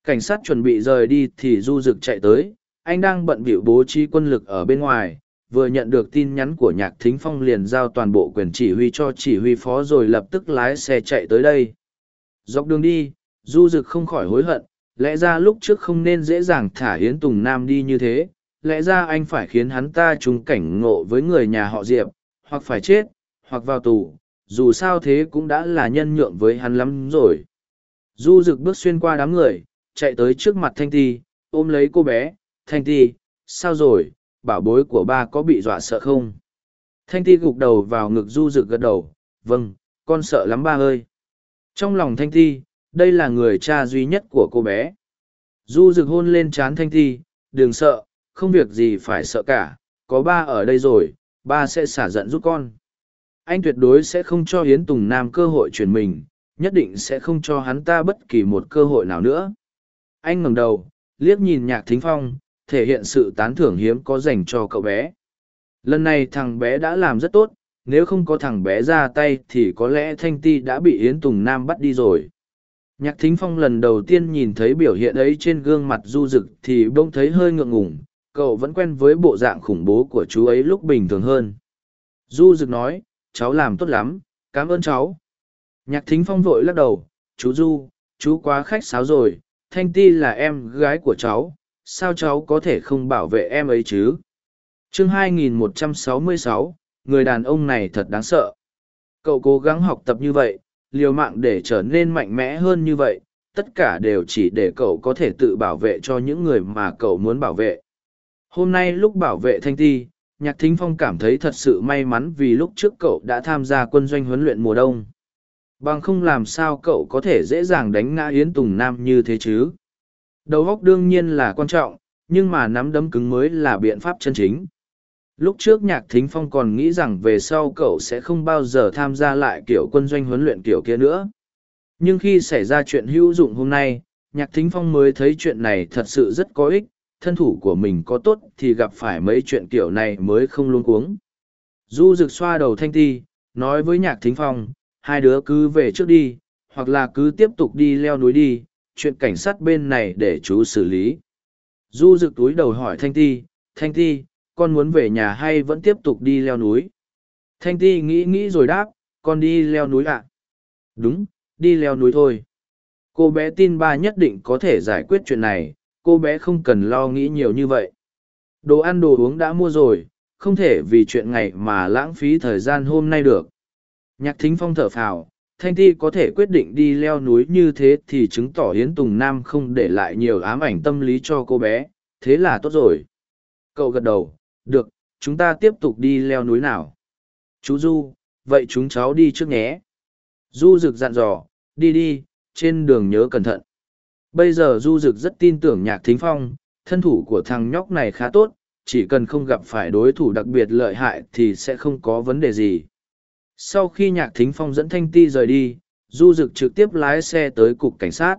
Cảnh sát chuẩn bị rời đi thì du dực chạy tới, anh đang bận bịu bố trí quân lực ở bên ngoài, vừa nhận được tin nhắn của nhạc thính phong liền giao toàn bộ quyền chỉ huy cho chỉ huy phó rồi lập tức lái xe chạy tới đây. Dọc đường đi, du dực không khỏi hối hận, lẽ ra lúc trước không nên dễ dàng thả Hiến Tùng Nam đi như thế, lẽ ra anh phải khiến hắn ta trùng cảnh ngộ với người nhà họ Diệp, hoặc phải chết, hoặc vào tù, dù sao thế cũng đã là nhân nhượng với hắn lắm rồi. Du rực bước xuyên qua đám người, chạy tới trước mặt Thanh Ti, ôm lấy cô bé, Thanh Ti, sao rồi, bảo bối của ba có bị dọa sợ không? Thanh Ti gục đầu vào ngực du rực gật đầu, vâng, con sợ lắm ba ơi. Trong lòng Thanh Ti, đây là người cha duy nhất của cô bé. Du rực hôn lên trán Thanh Ti, đừng sợ, không việc gì phải sợ cả, có ba ở đây rồi, ba sẽ xả giận giúp con. Anh tuyệt đối sẽ không cho Hiến Tùng Nam cơ hội chuyển mình, nhất định sẽ không cho hắn ta bất kỳ một cơ hội nào nữa. Anh ngẩng đầu, liếc nhìn nhạc thính phong, thể hiện sự tán thưởng hiếm có dành cho cậu bé. Lần này thằng bé đã làm rất tốt, nếu không có thằng bé ra tay thì có lẽ Thanh Ti đã bị Yến Tùng Nam bắt đi rồi. Nhạc thính phong lần đầu tiên nhìn thấy biểu hiện ấy trên gương mặt du rực thì bỗng thấy hơi ngượng ngùng, cậu vẫn quen với bộ dạng khủng bố của chú ấy lúc bình thường hơn. Du rực nói, cháu làm tốt lắm, cảm ơn cháu. Nhạc thính phong vội lắc đầu, chú Du, chú quá khách sáo rồi, Thanh Ti là em gái của cháu, sao cháu có thể không bảo vệ em ấy chứ? chương 2166, người đàn ông này thật đáng sợ. Cậu cố gắng học tập như vậy, liều mạng để trở nên mạnh mẽ hơn như vậy, tất cả đều chỉ để cậu có thể tự bảo vệ cho những người mà cậu muốn bảo vệ. Hôm nay lúc bảo vệ Thanh Ti, Nhạc Thính Phong cảm thấy thật sự may mắn vì lúc trước cậu đã tham gia quân doanh huấn luyện mùa đông. Bằng không làm sao cậu có thể dễ dàng đánh ngã Yến Tùng Nam như thế chứ. Đầu óc đương nhiên là quan trọng, nhưng mà nắm đấm cứng mới là biện pháp chân chính. Lúc trước Nhạc Thính Phong còn nghĩ rằng về sau cậu sẽ không bao giờ tham gia lại kiểu quân doanh huấn luyện kiểu kia nữa. Nhưng khi xảy ra chuyện hữu dụng hôm nay, Nhạc Thính Phong mới thấy chuyện này thật sự rất có ích, thân thủ của mình có tốt thì gặp phải mấy chuyện kiểu này mới không luôn cuống. Du rực xoa đầu thanh ti, nói với Nhạc Thính Phong, hai đứa cứ về trước đi, hoặc là cứ tiếp tục đi leo núi đi, chuyện cảnh sát bên này để chú xử lý. Du rực túi đầu hỏi Thanh Ti, Thanh Ti, con muốn về nhà hay vẫn tiếp tục đi leo núi? Thanh Ti nghĩ nghĩ rồi đáp, con đi leo núi ạ. À? Đúng, đi leo núi thôi. Cô bé tin ba nhất định có thể giải quyết chuyện này, cô bé không cần lo nghĩ nhiều như vậy. Đồ ăn đồ uống đã mua rồi, không thể vì chuyện ngày mà lãng phí thời gian hôm nay được. Nhạc thính phong thở phào, Thanh Ti có thể quyết định đi leo núi như thế thì chứng tỏ Hiến Tùng Nam không để lại nhiều ám ảnh tâm lý cho cô bé, thế là tốt rồi. Cậu gật đầu, được, chúng ta tiếp tục đi leo núi nào. Chú Du, vậy chúng cháu đi trước nhé. Du rực dặn dò, đi đi, trên đường nhớ cẩn thận. Bây giờ Du rực rất tin tưởng nhạc thính phong, thân thủ của thằng nhóc này khá tốt, chỉ cần không gặp phải đối thủ đặc biệt lợi hại thì sẽ không có vấn đề gì. Sau khi nhạc thính phong dẫn Thanh Ti rời đi, Du Dực trực tiếp lái xe tới cục cảnh sát.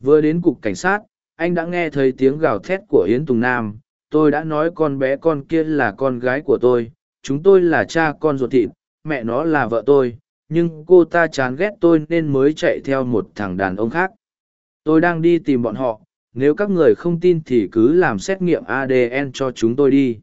Vừa đến cục cảnh sát, anh đã nghe thấy tiếng gào thét của Yến Tùng Nam. Tôi đã nói con bé con kia là con gái của tôi, chúng tôi là cha con ruột thịt, mẹ nó là vợ tôi, nhưng cô ta chán ghét tôi nên mới chạy theo một thằng đàn ông khác. Tôi đang đi tìm bọn họ, nếu các người không tin thì cứ làm xét nghiệm ADN cho chúng tôi đi.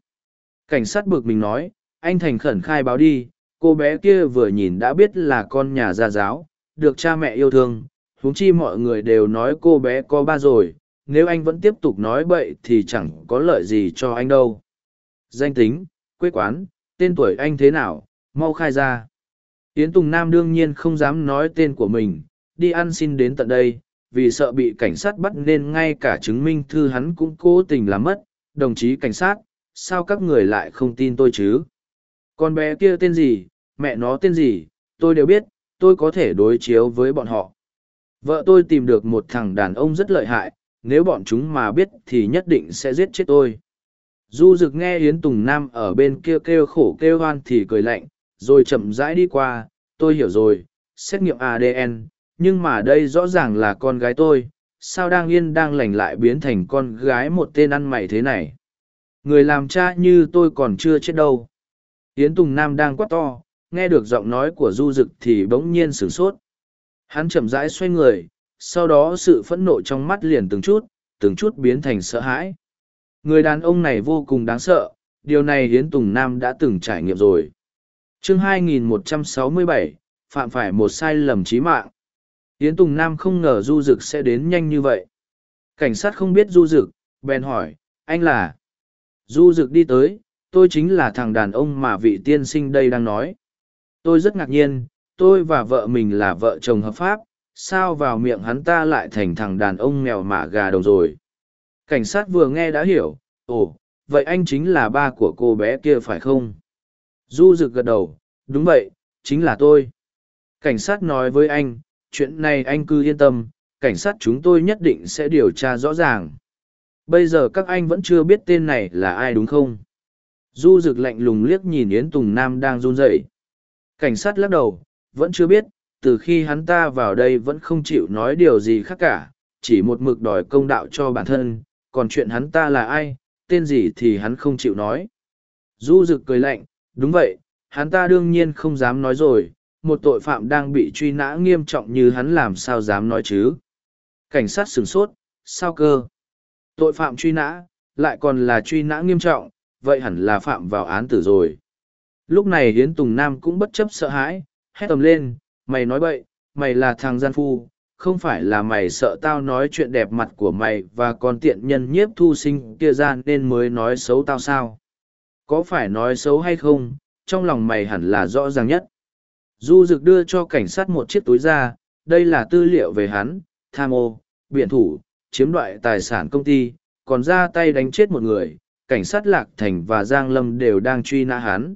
Cảnh sát bực mình nói, anh thành khẩn khai báo đi, cô bé kia vừa nhìn đã biết là con nhà gia giáo được cha mẹ yêu thương huống chi mọi người đều nói cô bé có ba rồi nếu anh vẫn tiếp tục nói bậy thì chẳng có lợi gì cho anh đâu. Danh tính quê quán tên tuổi anh thế nào mau khai ra. Yến tùng nam đương nhiên không dám nói tên của mình đi ăn xin đến tận đây vì sợ bị cảnh sát bắt nên ngay cả chứng minh thư hắn cũng cố tình làm mất. Đồng chí cảnh sát sao các người lại không tin tôi chứ? Con bé kia tên gì mẹ nó tên gì, tôi đều biết, tôi có thể đối chiếu với bọn họ. Vợ tôi tìm được một thằng đàn ông rất lợi hại, nếu bọn chúng mà biết thì nhất định sẽ giết chết tôi. Du rực nghe Yến Tùng Nam ở bên kia kêu khổ kêu hoan thì cười lạnh, rồi chậm rãi đi qua, tôi hiểu rồi, xét nghiệm ADN, nhưng mà đây rõ ràng là con gái tôi, sao đang yên đang lành lại biến thành con gái một tên ăn mày thế này. Người làm cha như tôi còn chưa chết đâu. Yến Tùng Nam đang quát to, nghe được giọng nói của du dực thì bỗng nhiên sửng sốt hắn chậm rãi xoay người sau đó sự phẫn nộ trong mắt liền từng chút từng chút biến thành sợ hãi. Người đàn ông này vô cùng đáng sợ điều này hiến tùng nam đã từng trải nghiệm rồi. Chương 2167, phạm phải một sai lầm trí mạng. Hiến tùng nam không ngờ du dực sẽ đến nhanh như vậy. Cảnh sát không biết du dực bèn hỏi anh là? Du dực đi tới tôi chính là thằng đàn ông mà vị tiên sinh đây đang nói. Tôi rất ngạc nhiên tôi và vợ mình là vợ chồng hợp pháp sao vào miệng hắn ta lại thành thằng đàn ông mèo mả gà đầu rồi Cảnh sát vừa nghe đã hiểu, ồ, vậy anh chính là ba của cô bé kia phải không? Du rực gật đầu, đúng vậy, chính là tôi. Cảnh sát nói với anh, chuyện này anh cứ yên tâm, cảnh sát chúng tôi nhất định sẽ điều tra rõ ràng. Bây giờ các anh vẫn chưa biết tên này là ai đúng không? Du rực lạnh lùng liếc nhìn Yến Tùng Nam đang run rẩy. Cảnh sát lắc đầu, vẫn chưa biết, từ khi hắn ta vào đây vẫn không chịu nói điều gì khác cả, chỉ một mực đòi công đạo cho bản thân, còn chuyện hắn ta là ai, tên gì thì hắn không chịu nói. Du rực cười lạnh, đúng vậy, hắn ta đương nhiên không dám nói rồi, một tội phạm đang bị truy nã nghiêm trọng như hắn làm sao dám nói chứ. Cảnh sát sửng sốt, sao cơ? Tội phạm truy nã, lại còn là truy nã nghiêm trọng, vậy hẳn là phạm vào án tử rồi. Lúc này Hiến Tùng Nam cũng bất chấp sợ hãi, hét tầm lên, mày nói bậy, mày là thằng gian phu, không phải là mày sợ tao nói chuyện đẹp mặt của mày và con tiện nhân nhiếp thu sinh kia ra nên mới nói xấu tao sao? Có phải nói xấu hay không trong lòng mày hẳn là rõ ràng nhất. Du rực đưa cho cảnh sát một chiếc túi ra đây là tư liệu về hắn tham ô biện thủ chiếm đoại tài sản công ty còn ra tay đánh chết một người cảnh sát lạc thành và giang lâm đều đang truy nã hắn.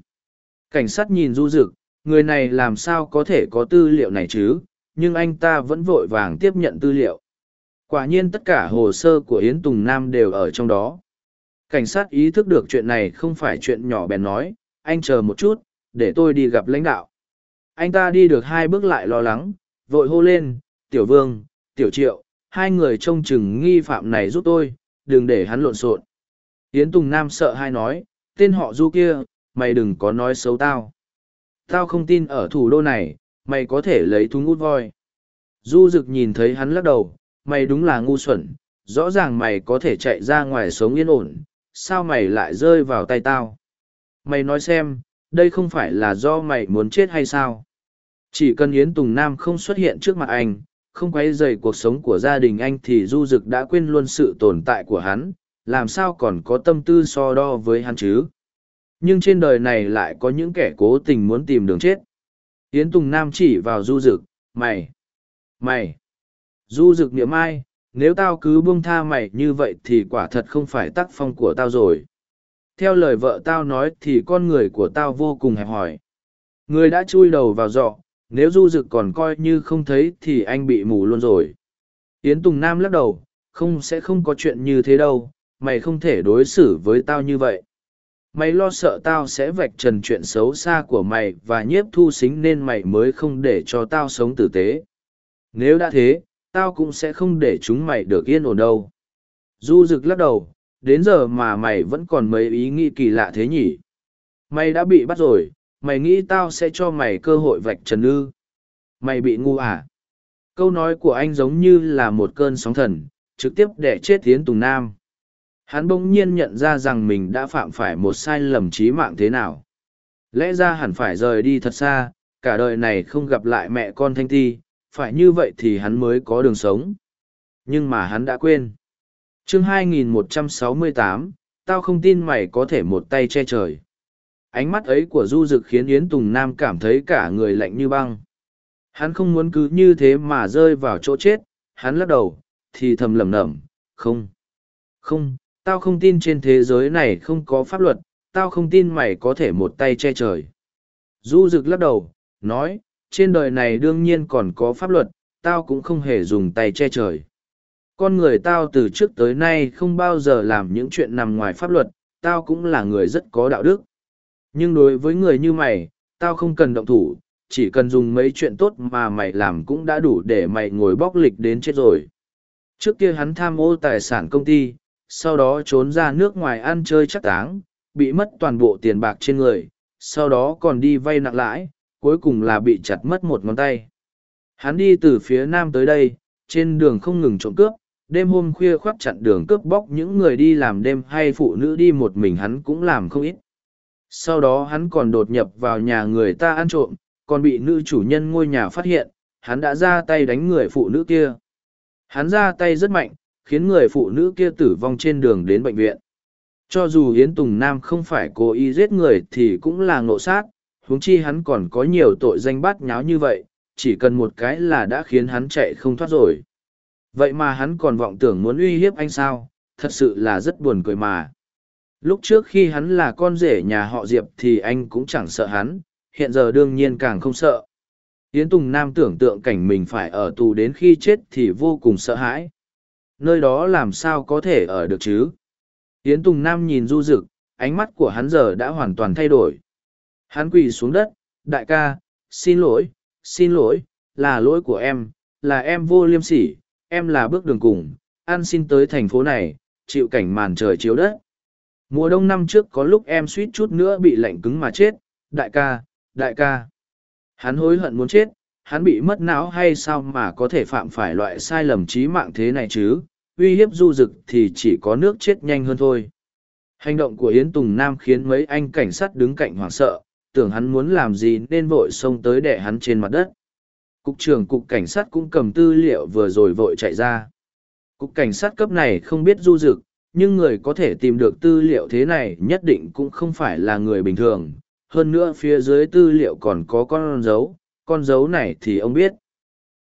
Cảnh sát nhìn du rực người này làm sao có thể có tư liệu này chứ nhưng anh ta vẫn vội vàng tiếp nhận tư liệu. Quả nhiên tất cả hồ sơ của Yến Tùng Nam đều ở trong đó. Cảnh sát ý thức được chuyện này không phải chuyện nhỏ bèn nói, anh chờ một chút, để tôi đi gặp lãnh đạo. Anh ta đi được hai bước lại lo lắng, vội hô lên, tiểu vương, tiểu triệu, hai người trông chừng nghi phạm này giúp tôi, đừng để hắn lộn xộn. Yến Tùng Nam sợ hai nói, tên họ du kia, mày đừng có nói xấu tao. Tao không tin ở thủ đô này, mày có thể lấy thú ngút voi. Du Dực nhìn thấy hắn lắc đầu, mày đúng là ngu xuẩn, rõ ràng mày có thể chạy ra ngoài sống yên ổn, sao mày lại rơi vào tay tao? Mày nói xem, đây không phải là do mày muốn chết hay sao? Chỉ cần Yến Tùng Nam không xuất hiện trước mặt anh, không quấy rầy cuộc sống của gia đình anh thì Du Dực đã quên luôn sự tồn tại của hắn, làm sao còn có tâm tư so đo với hắn chứ? Nhưng trên đời này lại có những kẻ cố tình muốn tìm đường chết. Yến Tùng Nam chỉ vào du dực, mày, mày, du dực niệm ai, nếu tao cứ buông tha mày như vậy thì quả thật không phải tác phong của tao rồi. Theo lời vợ tao nói thì con người của tao vô cùng hẹp hòi. Người đã chui đầu vào dọ, nếu du dực còn coi như không thấy thì anh bị mù luôn rồi. Yến Tùng Nam lắc đầu, không sẽ không có chuyện như thế đâu, mày không thể đối xử với tao như vậy mày lo sợ tao sẽ vạch trần chuyện xấu xa của mày và nhiếp thu xính nên mày mới không để cho tao sống tử tế. Nếu đã thế, tao cũng sẽ không để chúng mày được yên ổn đâu. Du rực lắc đầu, đến giờ mà mày vẫn còn mấy ý nghĩ kỳ lạ thế nhỉ? Mày đã bị bắt rồi, mày nghĩ tao sẽ cho mày cơ hội vạch trần ư? Mày bị ngu à? Câu nói của anh giống như là một cơn sóng thần, trực tiếp đẻ chết tiến tùng nam. Hắn bỗng nhiên nhận ra rằng mình đã phạm phải một sai lầm trí mạng thế nào. Lẽ ra hẳn phải rời đi thật xa, cả đời này không gặp lại mẹ con Thanh Ti, phải như vậy thì hắn mới có đường sống. Nhưng mà hắn đã quên. chương 2168, tao không tin mày có thể một tay che trời. Ánh mắt ấy của Du Dực khiến Yến Tùng Nam cảm thấy cả người lạnh như băng. Hắn không muốn cứ như thế mà rơi vào chỗ chết, hắn lắc đầu, thì thầm lẩm lẩm, không, không, tao không tin trên thế giới này không có pháp luật, tao không tin mày có thể một tay che trời. Du rực lắc đầu, nói, trên đời này đương nhiên còn có pháp luật, tao cũng không hề dùng tay che trời. Con người tao từ trước tới nay không bao giờ làm những chuyện nằm ngoài pháp luật, tao cũng là người rất có đạo đức. Nhưng đối với người như mày, tao không cần động thủ, chỉ cần dùng mấy chuyện tốt mà mày làm cũng đã đủ để mày ngồi bóc lịch đến chết rồi. Trước kia hắn tham ô tài sản công ty sau đó trốn ra nước ngoài ăn chơi chắc táng, bị mất toàn bộ tiền bạc trên người, sau đó còn đi vay nặng lãi, cuối cùng là bị chặt mất một ngón tay. Hắn đi từ phía nam tới đây, trên đường không ngừng trộm cướp, đêm hôm khuya khoác chặn đường cướp bóc những người đi làm đêm hay phụ nữ đi một mình hắn cũng làm không ít. Sau đó hắn còn đột nhập vào nhà người ta ăn trộm, còn bị nữ chủ nhân ngôi nhà phát hiện, hắn đã ra tay đánh người phụ nữ kia. Hắn ra tay rất mạnh, khiến người phụ nữ kia tử vong trên đường đến bệnh viện. Cho dù Yến Tùng Nam không phải cố ý giết người thì cũng là ngộ sát, huống chi hắn còn có nhiều tội danh bát nháo như vậy, chỉ cần một cái là đã khiến hắn chạy không thoát rồi. Vậy mà hắn còn vọng tưởng muốn uy hiếp anh sao, thật sự là rất buồn cười mà. Lúc trước khi hắn là con rể nhà họ Diệp thì anh cũng chẳng sợ hắn, hiện giờ đương nhiên càng không sợ. Yến Tùng Nam tưởng tượng cảnh mình phải ở tù đến khi chết thì vô cùng sợ hãi. Nơi đó làm sao có thể ở được chứ? Yến Tùng Nam nhìn du rực, ánh mắt của hắn giờ đã hoàn toàn thay đổi. Hắn quỳ xuống đất, đại ca, xin lỗi, xin lỗi, là lỗi của em, là em vô liêm sỉ, em là bước đường cùng, an xin tới thành phố này, chịu cảnh màn trời chiếu đất. Mùa đông năm trước có lúc em suýt chút nữa bị lạnh cứng mà chết, đại ca, đại ca. Hắn hối hận muốn chết, hắn bị mất não hay sao mà có thể phạm phải loại sai lầm trí mạng thế này chứ, uy hiếp du dực thì chỉ có nước chết nhanh hơn thôi. Hành động của Yến Tùng Nam khiến mấy anh cảnh sát đứng cạnh hoảng sợ, tưởng hắn muốn làm gì nên vội xông tới đẻ hắn trên mặt đất. Cục trưởng cục cảnh sát cũng cầm tư liệu vừa rồi vội chạy ra. Cục cảnh sát cấp này không biết du dực, nhưng người có thể tìm được tư liệu thế này nhất định cũng không phải là người bình thường. Hơn nữa phía dưới tư liệu còn có con dấu, con dấu này thì ông biết.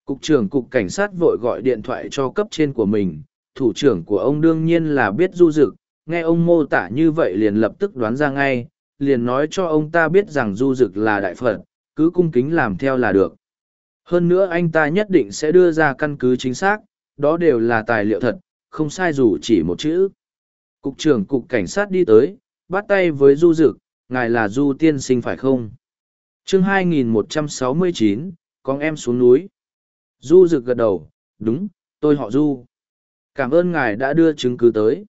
Cục trưởng cục cảnh sát vội gọi điện thoại cho cấp trên của mình, thủ trưởng của ông đương nhiên là biết du dực, nghe ông mô tả như vậy liền lập tức đoán ra ngay, liền nói cho ông ta biết rằng du dực là đại phật, cứ cung kính làm theo là được. Hơn nữa anh ta nhất định sẽ đưa ra căn cứ chính xác, đó đều là tài liệu thật, không sai dù chỉ một chữ. Cục trưởng cục cảnh sát đi tới, bắt tay với du dực, ngài là du tiên sinh phải không? Chương 2169, con em xuống núi. Du rực gật đầu, đúng, tôi họ Du. Cảm ơn ngài đã đưa chứng cứ tới.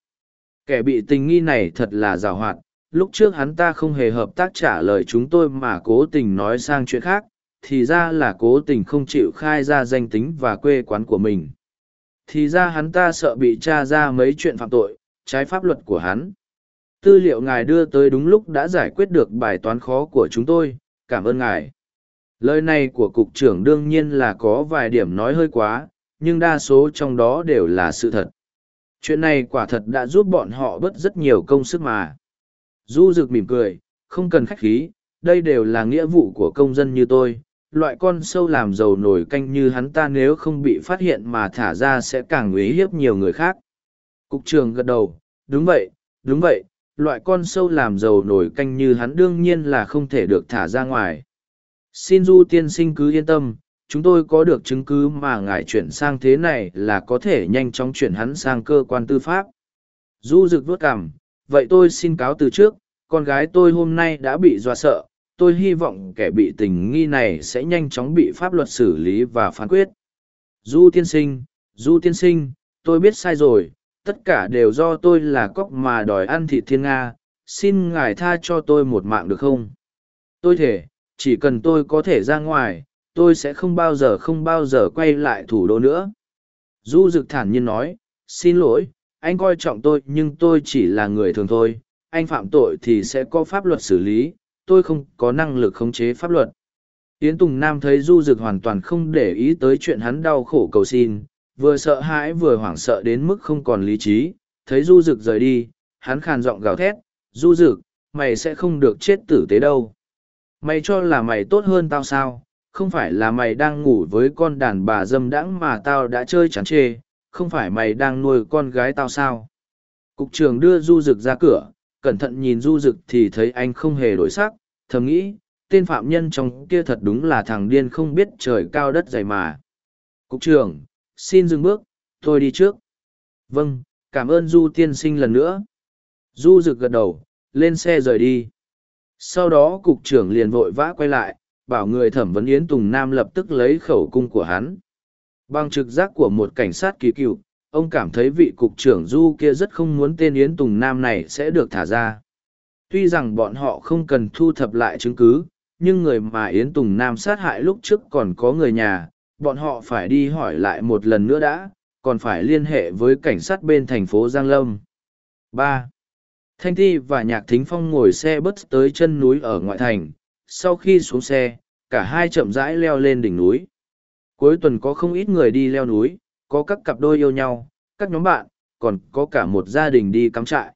Kẻ bị tình nghi này thật là rào hoạt, lúc trước hắn ta không hề hợp tác trả lời chúng tôi mà cố tình nói sang chuyện khác, thì ra là cố tình không chịu khai ra danh tính và quê quán của mình. Thì ra hắn ta sợ bị tra ra mấy chuyện phạm tội, trái pháp luật của hắn. Tư liệu ngài đưa tới đúng lúc đã giải quyết được bài toán khó của chúng tôi, cảm ơn ngài. Lời này của cục trưởng đương nhiên là có vài điểm nói hơi quá, nhưng đa số trong đó đều là sự thật. Chuyện này quả thật đã giúp bọn họ bớt rất nhiều công sức mà. Du rực mỉm cười, không cần khách khí, đây đều là nghĩa vụ của công dân như tôi. Loại con sâu làm dầu nổi canh như hắn ta nếu không bị phát hiện mà thả ra sẽ càng uy hiếp nhiều người khác. Cục trưởng gật đầu, đúng vậy, đúng vậy, loại con sâu làm dầu nổi canh như hắn đương nhiên là không thể được thả ra ngoài. Xin du tiên sinh cứ yên tâm, chúng tôi có được chứng cứ mà ngài chuyển sang thế này là có thể nhanh chóng chuyển hắn sang cơ quan tư pháp. Du rực vuốt cằm, vậy tôi xin cáo từ trước, con gái tôi hôm nay đã bị dọa sợ, tôi hy vọng kẻ bị tình nghi này sẽ nhanh chóng bị pháp luật xử lý và phán quyết. Du tiên sinh, Du tiên sinh, tôi biết sai rồi, tất cả đều do tôi là cóc mà đòi ăn thịt thiên nga, xin ngài tha cho tôi một mạng được không? Tôi thể, chỉ cần tôi có thể ra ngoài, tôi sẽ không bao giờ không bao giờ quay lại thủ đô nữa. Du Dực thản nhiên nói, xin lỗi, anh coi trọng tôi nhưng tôi chỉ là người thường thôi, anh phạm tội thì sẽ có pháp luật xử lý, tôi không có năng lực khống chế pháp luật. Yến Tùng Nam thấy Du Dực hoàn toàn không để ý tới chuyện hắn đau khổ cầu xin, vừa sợ hãi vừa hoảng sợ đến mức không còn lý trí, thấy Du Dực rời đi, hắn khàn giọng gào thét, Du Dực, mày sẽ không được chết tử tế đâu. Mày cho là mày tốt hơn tao sao, không phải là mày đang ngủ với con đàn bà dâm đãng mà tao đã chơi chán chê, không phải mày đang nuôi con gái tao sao. Cục trưởng đưa Du Dực ra cửa, cẩn thận nhìn Du Dực thì thấy anh không hề đổi sắc, thầm nghĩ, tên phạm nhân trong kia thật đúng là thằng điên không biết trời cao đất dày mà. Cục trưởng, xin dừng bước, tôi đi trước. Vâng, cảm ơn Du tiên sinh lần nữa. Du Dực gật đầu, lên xe rời đi. Sau đó cục trưởng liền vội vã quay lại, bảo người thẩm vấn Yến Tùng Nam lập tức lấy khẩu cung của hắn. Bằng trực giác của một cảnh sát kỳ cựu, ông cảm thấy vị cục trưởng Du kia rất không muốn tên Yến Tùng Nam này sẽ được thả ra. Tuy rằng bọn họ không cần thu thập lại chứng cứ, nhưng người mà Yến Tùng Nam sát hại lúc trước còn có người nhà, bọn họ phải đi hỏi lại một lần nữa đã, còn phải liên hệ với cảnh sát bên thành phố Giang Lâm. ba Thanh Thi và Nhạc Thính Phong ngồi xe bus tới chân núi ở ngoại thành, sau khi xuống xe, cả hai chậm rãi leo lên đỉnh núi. Cuối tuần có không ít người đi leo núi, có các cặp đôi yêu nhau, các nhóm bạn, còn có cả một gia đình đi cắm trại.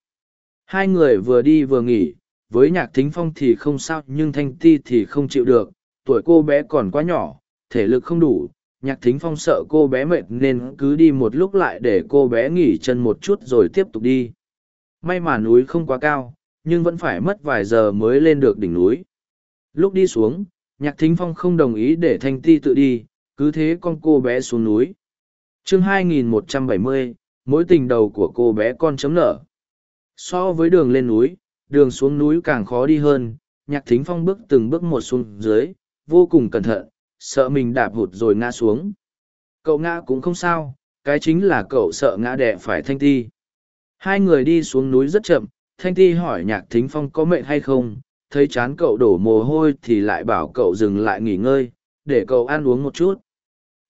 Hai người vừa đi vừa nghỉ, với Nhạc Thính Phong thì không sao nhưng Thanh Thi thì không chịu được, tuổi cô bé còn quá nhỏ, thể lực không đủ, nhạc thính phong sợ cô bé mệt nên cứ đi một lúc lại để cô bé nghỉ chân một chút rồi tiếp tục đi. May mà núi không quá cao nhưng vẫn phải mất vài giờ mới lên được đỉnh núi. Lúc đi xuống nhạc thính phong không đồng ý để thanh ti tự đi cứ thế con cô bé xuống núi. Chương 2170, mỗi tình đầu của cô bé con chấm nở so với đường lên núi đường xuống núi càng khó đi hơn nhạc thính phong bước từng bước một xuống dưới vô cùng cẩn thận sợ mình đạp hụt rồi ngã xuống. Cậu ngã cũng không sao, cái chính là cậu sợ ngã đẻ phải thanh ti. Hai người đi xuống núi rất chậm, thanh ti hỏi nhạc thính phong có mệt hay không, thấy chán cậu đổ mồ hôi thì lại bảo cậu dừng lại nghỉ ngơi, để cậu ăn uống một chút.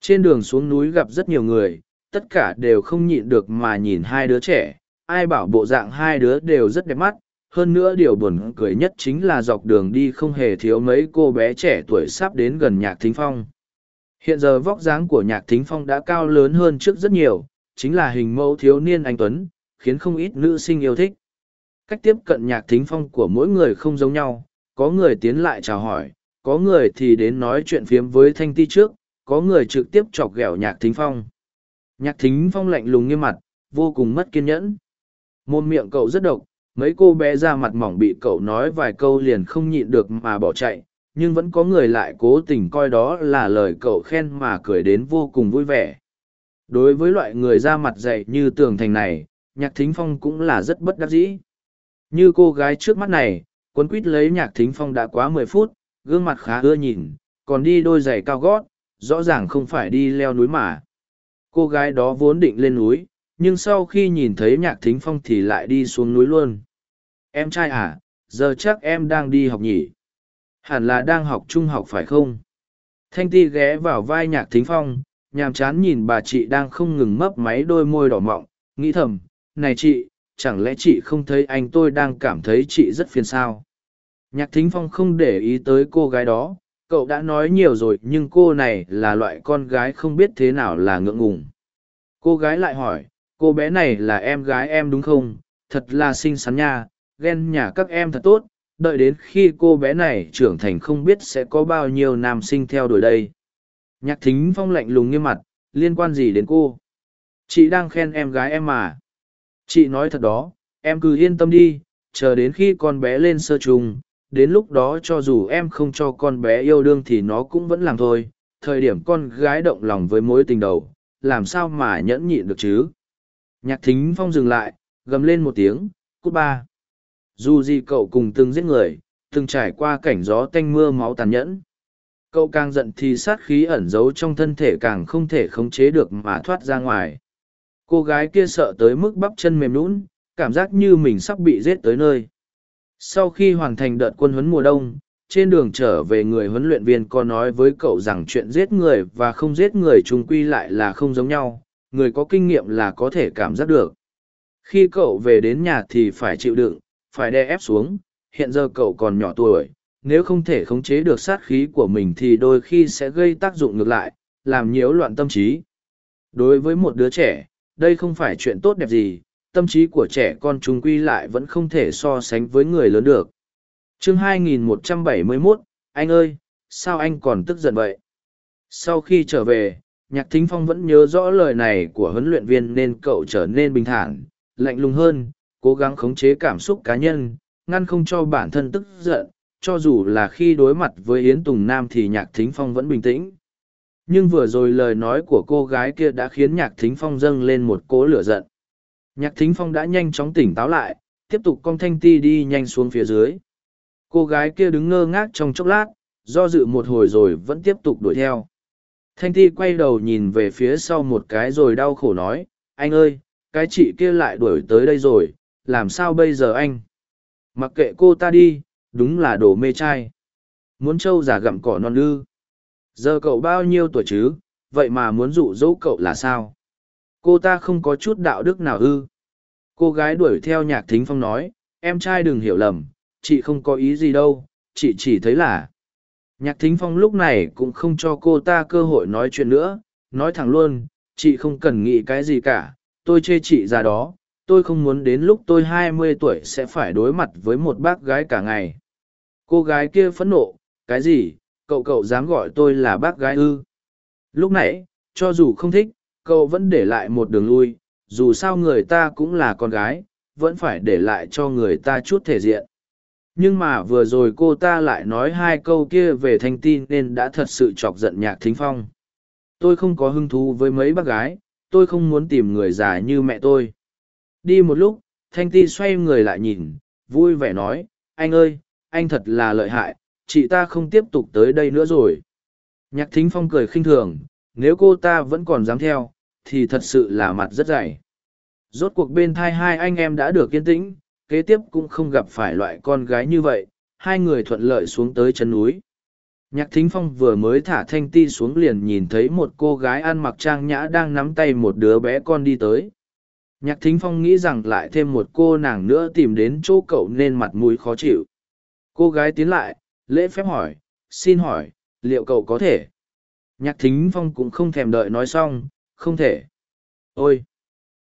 Trên đường xuống núi gặp rất nhiều người, tất cả đều không nhịn được mà nhìn hai đứa trẻ, ai bảo bộ dạng hai đứa đều rất đẹp mắt hơn nữa điều buồn cười nhất chính là dọc đường đi không hề thiếu mấy cô bé trẻ tuổi sắp đến gần nhạc thính phong. Hiện giờ vóc dáng của nhạc thính phong đã cao lớn hơn trước rất nhiều, chính là hình mẫu thiếu niên anh tuấn, khiến không ít nữ sinh yêu thích. Cách tiếp cận nhạc thính phong của mỗi người không giống nhau, có người tiến lại chào hỏi, có người thì đến nói chuyện phiếm với thanh ti trước, có người trực tiếp chọc ghẹo nhạc thính phong. Nhạc thính phong lạnh lùng nghiêm mặt, vô cùng mất kiên nhẫn. Môn miệng cậu rất độc mấy cô bé ra mặt mỏng bị cậu nói vài câu liền không nhịn được mà bỏ chạy, nhưng vẫn có người lại cố tình coi đó là lời cậu khen mà cười đến vô cùng vui vẻ. Đối với loại người ra mặt dạy như tường thành này, nhạc thính phong cũng là rất bất đắc dĩ. Như cô gái trước mắt này, quấn quýt lấy nhạc thính phong đã quá mười phút, gương mặt khá ưa nhìn, còn đi đôi giày cao gót, rõ ràng không phải đi leo núi mà. Cô gái đó vốn định lên núi nhưng sau khi nhìn thấy nhạc thính phong thì lại đi xuống núi luôn. Em trai à giờ chắc em đang đi học nhỉ? Hẳn là đang học trung học phải không? Thanh ti ghé vào vai nhạc thính phong, nhàm chán nhìn bà chị đang không ngừng mấp máy đôi môi đỏ mọng, nghĩ thầm, này chị, chẳng lẽ chị không thấy anh tôi đang cảm thấy chị rất phiền sao? Nhạc thính phong không để ý tới cô gái đó, cậu đã nói nhiều rồi, nhưng cô này là loại con gái không biết thế nào là ngượng ngùng. Cô gái lại hỏi cô bé này là em gái em đúng không? Thật là xinh xắn nha, ghen nhà các em thật tốt. Đợi đến khi cô bé này trưởng thành không biết sẽ có bao nhiêu nam sinh theo đuổi đây. Nhạc thính phong lạnh lùng nghiêm mặt, liên quan gì đến cô? Chị đang khen em gái em mà. Chị nói thật đó, em cứ yên tâm đi, chờ đến khi con bé lên sơ trùng, đến lúc đó cho dù em không cho con bé yêu đương thì nó cũng vẫn làm thôi. Thời điểm con gái động lòng với mối tình đầu, làm sao mà nhẫn nhịn được chứ? Nhạc thính phong dừng lại, gầm lên một tiếng, cút ba. Dù gì cậu cùng từng giết người, từng trải qua cảnh gió tanh mưa máu tàn nhẫn. Cậu càng giận thì sát khí ẩn giấu trong thân thể càng không thể khống chế được mà thoát ra ngoài. Cô gái kia sợ tới mức bắp chân mềm lún cảm giác như mình sắp bị giết tới nơi. Sau khi hoàn thành đợt quân huấn mùa đông, trên đường trở về người huấn luyện viên có nói với cậu rằng chuyện giết người và không giết người trùng quy lại là không giống nhau người có kinh nghiệm là có thể cảm giác được. Khi cậu về đến nhà thì phải chịu đựng phải đè ép xuống hiện giờ cậu còn nhỏ tuổi nếu không thể khống chế được sát khí của mình thì đôi khi sẽ gây tác dụng ngược lại làm nhiễu loạn tâm trí. Đối với một đứa trẻ đây không phải chuyện tốt đẹp gì tâm trí của trẻ con chúng quy lại vẫn không thể so sánh với người lớn được. Chương 2171, anh ơi sao anh còn tức giận vậy? Sau khi trở về nhạc thính phong vẫn nhớ rõ lời này của huấn luyện viên nên cậu trở nên bình thản, lạnh lùng hơn, cố gắng khống chế cảm xúc cá nhân, ngăn không cho bản thân tức giận, cho dù là khi đối mặt với yến tùng nam thì nhạc thính phong vẫn bình tĩnh. Nhưng vừa rồi lời nói của cô gái kia đã khiến nhạc thính phong dâng lên một cỗ lửa giận. Nhạc thính phong đã nhanh chóng tỉnh táo lại, tiếp tục cong thanh ti đi nhanh xuống phía dưới. Cô gái kia đứng ngơ ngác trong chốc lát, do dự một hồi rồi vẫn tiếp tục đuổi theo thanh ti quay đầu nhìn về phía sau một cái rồi đau khổ nói, anh ơi, cái chị kia lại đuổi tới đây rồi, làm sao bây giờ anh? Mặc kệ cô ta đi, đúng là đồ mê trai. Muốn trâu giả gặm cỏ non ư? Giờ cậu bao nhiêu tuổi chứ, vậy mà muốn dụ dỗ cậu là sao? Cô ta không có chút đạo đức nào ư? Cô gái đuổi theo nhạc thính phong nói, em trai đừng hiểu lầm, chị không có ý gì đâu, chị chỉ thấy là nhạc thính phong lúc này cũng không cho cô ta cơ hội nói chuyện nữa, nói thẳng luôn, chị không cần nghĩ cái gì cả, tôi chê chị ra đó, tôi không muốn đến lúc tôi hai mươi tuổi sẽ phải đối mặt với một bác gái cả ngày. Cô gái kia phẫn nộ, cái gì? Cậu cậu dám gọi tôi là bác gái ư? Lúc nãy, cho dù không thích, cậu vẫn để lại một đường lui, dù sao người ta cũng là con gái, vẫn phải để lại cho người ta chút thể diện nhưng mà vừa rồi cô ta lại nói hai câu kia về thanh tin nên đã thật sự chọc giận nhạc thính phong. Tôi không có hứng thú với mấy bác gái, tôi không muốn tìm người già như mẹ tôi. Đi một lúc, thanh ti xoay người lại nhìn, vui vẻ nói, anh ơi, anh thật là lợi hại, chị ta không tiếp tục tới đây nữa rồi. Nhạc thính phong cười khinh thường, nếu cô ta vẫn còn dám theo, thì thật sự là mặt rất dày. Rốt cuộc bên thai hai anh em đã được yên tĩnh kế tiếp cũng không gặp phải loại con gái như vậy, hai người thuận lợi xuống tới chân núi. Nhạc thính phong vừa mới thả thanh ti xuống liền nhìn thấy một cô gái ăn mặc trang nhã đang nắm tay một đứa bé con đi tới. Nhạc thính phong nghĩ rằng lại thêm một cô nàng nữa tìm đến chỗ cậu nên mặt mũi khó chịu. Cô gái tiến lại, lễ phép hỏi, xin hỏi, liệu cậu có thể? Nhạc thính phong cũng không thèm đợi nói xong, không thể. Ôi,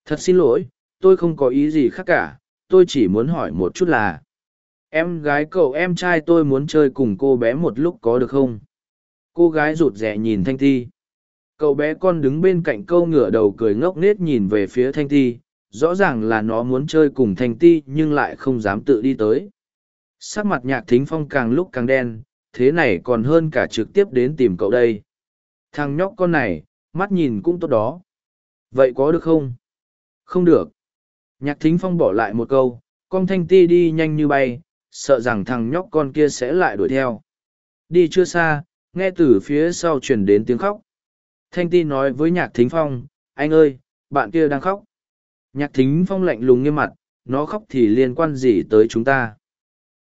thật xin lỗi, tôi không có ý gì khác cả tôi chỉ muốn hỏi một chút là, em gái cậu, em trai tôi muốn chơi cùng cô bé một lúc có được không? Cô gái rụt rè nhìn thanh ti cậu bé con đứng bên cạnh câu ngửa đầu cười ngốc nết nhìn về phía thanh ti rõ ràng là nó muốn chơi cùng thanh ti nhưng lại không dám tự đi tới. Sắc mặt nhạc thính phong càng lúc càng đen, thế này còn hơn cả trực tiếp đến tìm cậu đây. Thằng nhóc con này, mắt nhìn cũng tốt đó. Vậy có được không? Không được nhạc thính phong bỏ lại một câu, con thanh ti đi nhanh như bay, sợ rằng thằng nhóc con kia sẽ lại đuổi theo. Đi chưa xa, nghe từ phía sau truyền đến tiếng khóc. Thanh ti nói với nhạc thính phong, anh ơi, bạn kia đang khóc. Nhạc thính phong lạnh lùng nghiêm mặt, nó khóc thì liên quan gì tới chúng ta?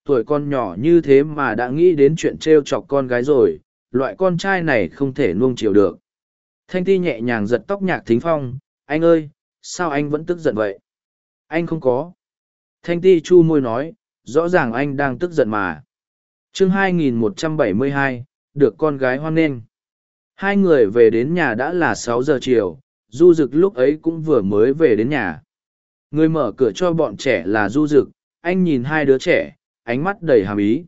Tuổi con nhỏ như thế mà đã nghĩ đến chuyện t r e o chọc con gái rồi, loại con trai này không thể nuông chiều được. Thanh ti nhẹ nhàng giật tóc nhạc thính phong, anh ơi, sao anh vẫn tức giận vậy? Anh không có. Thanh ti chu môi nói rõ ràng anh đang tức giận mà. Chương 2172, được con gái hoan nghênh. Hai người về đến nhà đã là sáu giờ chiều du rực lúc ấy cũng vừa mới về đến nhà. Người mở cửa cho bọn trẻ là du rực anh nhìn hai đứa trẻ ánh mắt đầy hàm ý.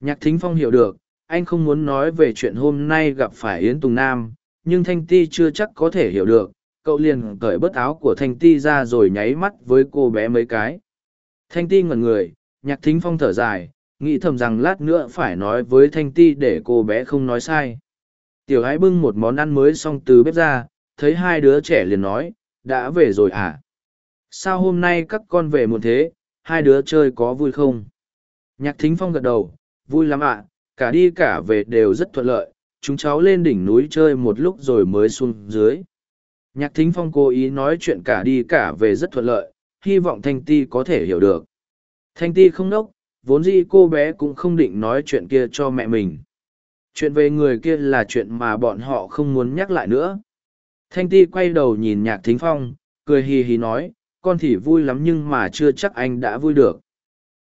Nhạc thính phong hiểu được anh không muốn nói về chuyện hôm nay gặp phải yến tùng nam nhưng thanh ti chưa chắc có thể hiểu được cậu liền cởi bớt áo của thanh ti ra rồi nháy mắt với cô bé mấy cái. Thanh ti ngẩn người, nhạc thính phong thở dài, nghĩ thầm rằng lát nữa phải nói với thanh ti để cô bé không nói sai. Tiểu gái bưng một món ăn mới xong từ bếp ra, thấy hai đứa trẻ liền nói, đã về rồi à? Sao hôm nay các con về muộn thế? Hai đứa chơi có vui không? Nhạc thính phong gật đầu, vui lắm ạ, cả đi cả về đều rất thuận lợi. Chúng cháu lên đỉnh núi chơi một lúc rồi mới xuống dưới nhạc thính phong cố ý nói chuyện cả đi cả về rất thuận lợi hy vọng thanh ti có thể hiểu được. Thanh ti không nốc, vốn dĩ cô bé cũng không định nói chuyện kia cho mẹ mình. Chuyện về người kia là chuyện mà bọn họ không muốn nhắc lại nữa. Thanh ti quay đầu nhìn nhạc thính phong cười hì hì nói con thì vui lắm nhưng mà chưa chắc anh đã vui được.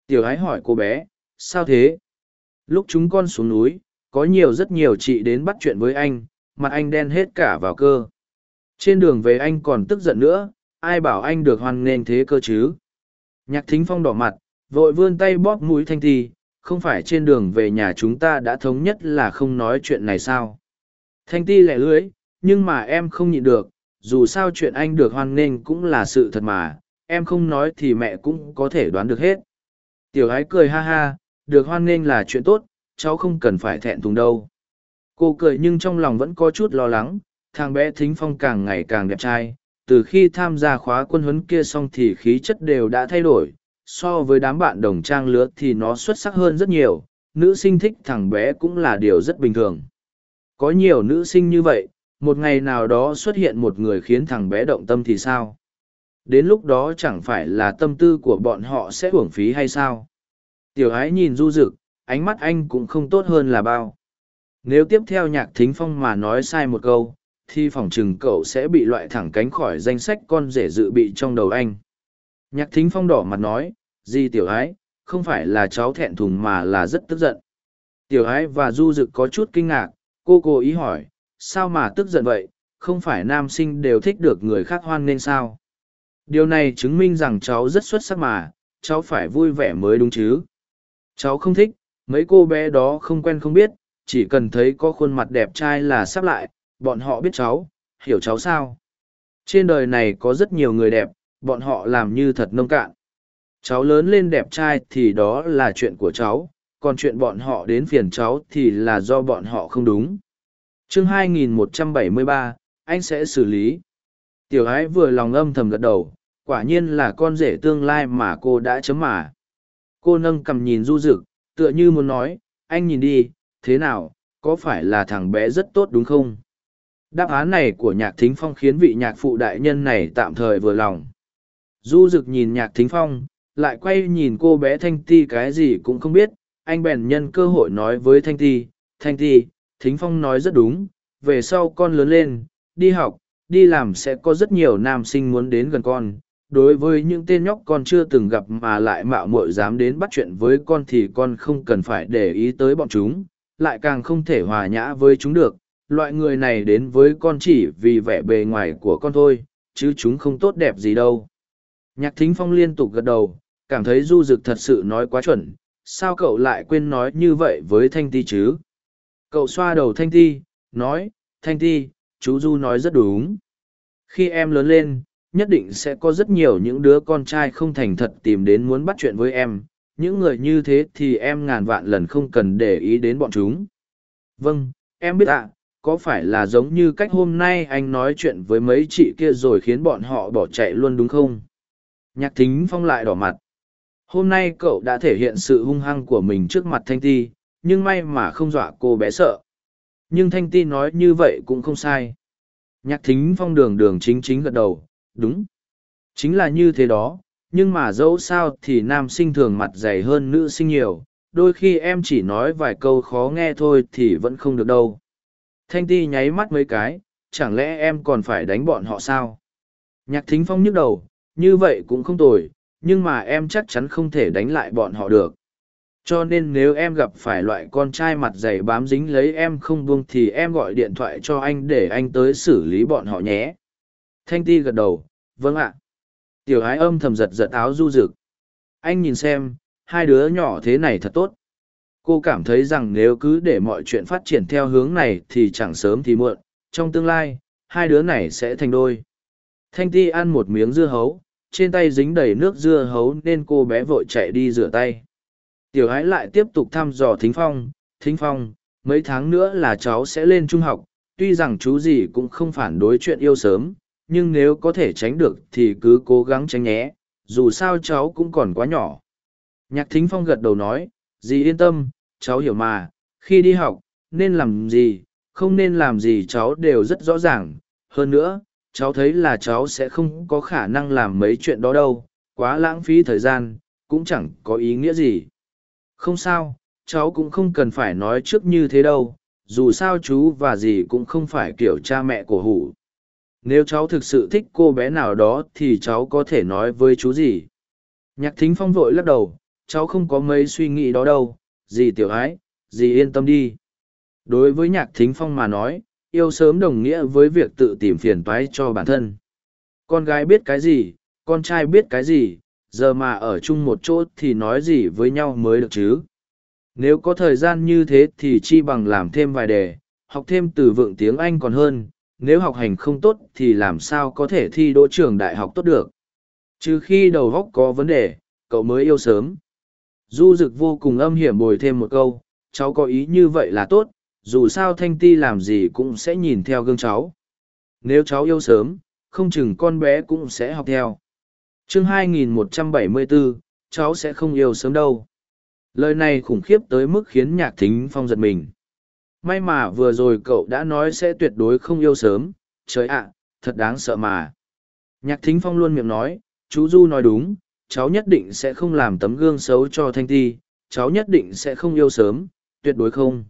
Tiểu ái hỏi cô bé sao thế? Lúc chúng con xuống núi có nhiều rất nhiều chị đến bắt chuyện với anh mặt anh đen hết cả vào cơ trên đường về anh còn tức giận nữa, ai bảo anh được hoan nghênh thế cơ chứ? Nhạc thính phong đỏ mặt, vội vươn tay bóp mũi thanh thi, không phải trên đường về nhà chúng ta đã thống nhất là không nói chuyện này sao? Thanh ti lẻ lưới, nhưng mà em không nhịn được, dù sao chuyện anh được hoan nghênh cũng là sự thật mà, em không nói thì mẹ cũng có thể đoán được hết. Tiểu ái cười ha ha, được hoan nghênh là chuyện tốt, cháu không cần phải thẹn thùng đâu. Cô cười nhưng trong lòng vẫn có chút lo lắng, thằng bé thính phong càng ngày càng đẹp trai, từ khi tham gia khóa quân huấn kia xong thì khí chất đều đã thay đổi, so với đám bạn đồng trang lứa thì nó xuất sắc hơn rất nhiều, nữ sinh thích thằng bé cũng là điều rất bình thường. Có nhiều nữ sinh như vậy, một ngày nào đó xuất hiện một người khiến thằng bé động tâm thì sao? Đến lúc đó chẳng phải là tâm tư của bọn họ sẽ hưởng phí hay sao? Tiểu ái nhìn du rực, ánh mắt anh cũng không tốt hơn là bao. Nếu tiếp theo nhạc thính phong mà nói sai một câu thì phỏng chừng cậu sẽ bị loại thẳng cánh khỏi danh sách con rể dự bị trong đầu anh. Nhạc thính phong đỏ mặt nói, gì tiểu ái, không phải là cháu thẹn thùng mà là rất tức giận. Tiểu ái và du dực có chút kinh ngạc, cô cố ý hỏi, sao mà tức giận vậy, không phải nam sinh đều thích được người khác hoan nên sao? Điều này chứng minh rằng cháu rất xuất sắc mà, cháu phải vui vẻ mới đúng chứ. Cháu không thích, mấy cô bé đó không quen không biết, chỉ cần thấy có khuôn mặt đẹp trai là sắp lại, bọn họ biết cháu, hiểu cháu sao. Trên đời này có rất nhiều người đẹp, bọn họ làm như thật nông cạn. Cháu lớn lên đẹp trai thì đó là chuyện của cháu, còn chuyện bọn họ đến phiền cháu thì là do bọn họ không đúng. chương 2173, anh sẽ xử lý. Tiểu ái vừa lòng âm thầm gật đầu, quả nhiên là con rể tương lai mà cô đã chấm mà. Cô nâng cầm nhìn du rực, tựa như muốn nói, anh nhìn đi, thế nào, có phải là thằng bé rất tốt đúng không? Đáp án này của nhạc thính phong khiến vị nhạc phụ đại nhân này tạm thời vừa lòng. Du rực nhìn nhạc thính phong, lại quay nhìn cô bé Thanh Ti cái gì cũng không biết, anh bèn nhân cơ hội nói với Thanh Ti, Thanh Ti, thính phong nói rất đúng, về sau con lớn lên, đi học, đi làm sẽ có rất nhiều nam sinh muốn đến gần con. Đối với những tên nhóc con chưa từng gặp mà lại mạo muội dám đến bắt chuyện với con thì con không cần phải để ý tới bọn chúng, lại càng không thể hòa nhã với chúng được. Loại người này đến với con chỉ vì vẻ bề ngoài của con thôi, chứ chúng không tốt đẹp gì đâu. Nhạc thính phong liên tục gật đầu, cảm thấy du dực thật sự nói quá chuẩn, sao cậu lại quên nói như vậy với Thanh Ti chứ? Cậu xoa đầu Thanh Ti, nói, Thanh Ti, chú Du nói rất đúng. Khi em lớn lên, nhất định sẽ có rất nhiều những đứa con trai không thành thật tìm đến muốn bắt chuyện với em. Những người như thế thì em ngàn vạn lần không cần để ý đến bọn chúng. Vâng, em biết ạ, có phải là giống như cách hôm nay anh nói chuyện với mấy chị kia rồi khiến bọn họ bỏ chạy luôn đúng không? Nhạc thính phong lại đỏ mặt. Hôm nay cậu đã thể hiện sự hung hăng của mình trước mặt Thanh Ti, nhưng may mà không dọa cô bé sợ. Nhưng Thanh Ti nói như vậy cũng không sai. Nhạc thính phong đường đường chính chính gật đầu, đúng. Chính là như thế đó, nhưng mà dẫu sao thì nam sinh thường mặt dày hơn nữ sinh nhiều, đôi khi em chỉ nói vài câu khó nghe thôi thì vẫn không được đâu. Thanh Ti nháy mắt mấy cái, chẳng lẽ em còn phải đánh bọn họ sao? Nhạc thính phong nhức đầu, như vậy cũng không tồi, nhưng mà em chắc chắn không thể đánh lại bọn họ được. Cho nên nếu em gặp phải loại con trai mặt dày bám dính lấy em không buông thì em gọi điện thoại cho anh để anh tới xử lý bọn họ nhé. Thanh ti gật đầu vâng ạ. Tiểu ái âm thầm giật giật áo du rực. Anh nhìn xem hai đứa nhỏ thế này thật tốt cô cảm thấy rằng nếu cứ để mọi chuyện phát triển theo hướng này thì chẳng sớm thì muộn, trong tương lai, hai đứa này sẽ thành đôi. Thanh ti ăn một miếng dưa hấu, trên tay dính đầy nước dưa hấu nên cô bé vội chạy đi rửa tay. Tiểu ái lại tiếp tục thăm dò thính phong thính phong, mấy tháng nữa là cháu sẽ lên trung học, tuy rằng chú gì cũng không phản đối chuyện yêu sớm, nhưng nếu có thể tránh được thì cứ cố gắng tránh nhé, dù sao cháu cũng còn quá nhỏ. Nhạc thính phong gật đầu nói, dì yên tâm cháu hiểu mà, khi đi học, nên làm gì, không nên làm gì cháu đều rất rõ ràng. Hơn nữa, cháu thấy là cháu sẽ không có khả năng làm mấy chuyện đó đâu, quá lãng phí thời gian, cũng chẳng có ý nghĩa gì. Không sao, cháu cũng không cần phải nói trước như thế đâu, dù sao chú và dì cũng không phải kiểu cha mẹ của hủ. Nếu cháu thực sự thích cô bé nào đó thì cháu có thể nói với chú gì nhạc thính phong vội lắc đầu, cháu không có mấy suy nghĩ đó đâu dì tiểu ái dì yên tâm đi. Đối với nhạc thính phong mà nói, yêu sớm đồng nghĩa với việc tự tìm phiền toái cho bản thân. Con gái biết cái gì, con trai biết cái gì, giờ mà ở chung một chỗ thì nói gì với nhau mới được chứ? Nếu có thời gian như thế thì chi bằng làm thêm vài đề, học thêm từ vựng tiếng anh còn hơn, nếu học hành không tốt thì làm sao có thể thi đỗ trường đại học tốt được? Trừ khi đầu góc có vấn đề, cậu mới yêu sớm du dực vô cùng âm hiểm bồi thêm một câu cháu có ý như vậy là tốt dù sao thanh ti làm gì cũng sẽ nhìn theo gương cháu nếu cháu yêu sớm không chừng con bé cũng sẽ học theo chương 2174, cháu sẽ không yêu sớm đâu. Lời này khủng khiếp tới mức khiến nhạc thính phong giật mình. May mà vừa rồi cậu đã nói sẽ tuyệt đối không yêu sớm, trời ạ, thật đáng sợ mà. Nhạc thính phong luôn miệng nói, chú Du nói đúng, cháu nhất định sẽ không làm tấm gương xấu cho Thanh Ti, cháu nhất định sẽ không yêu sớm, tuyệt đối không.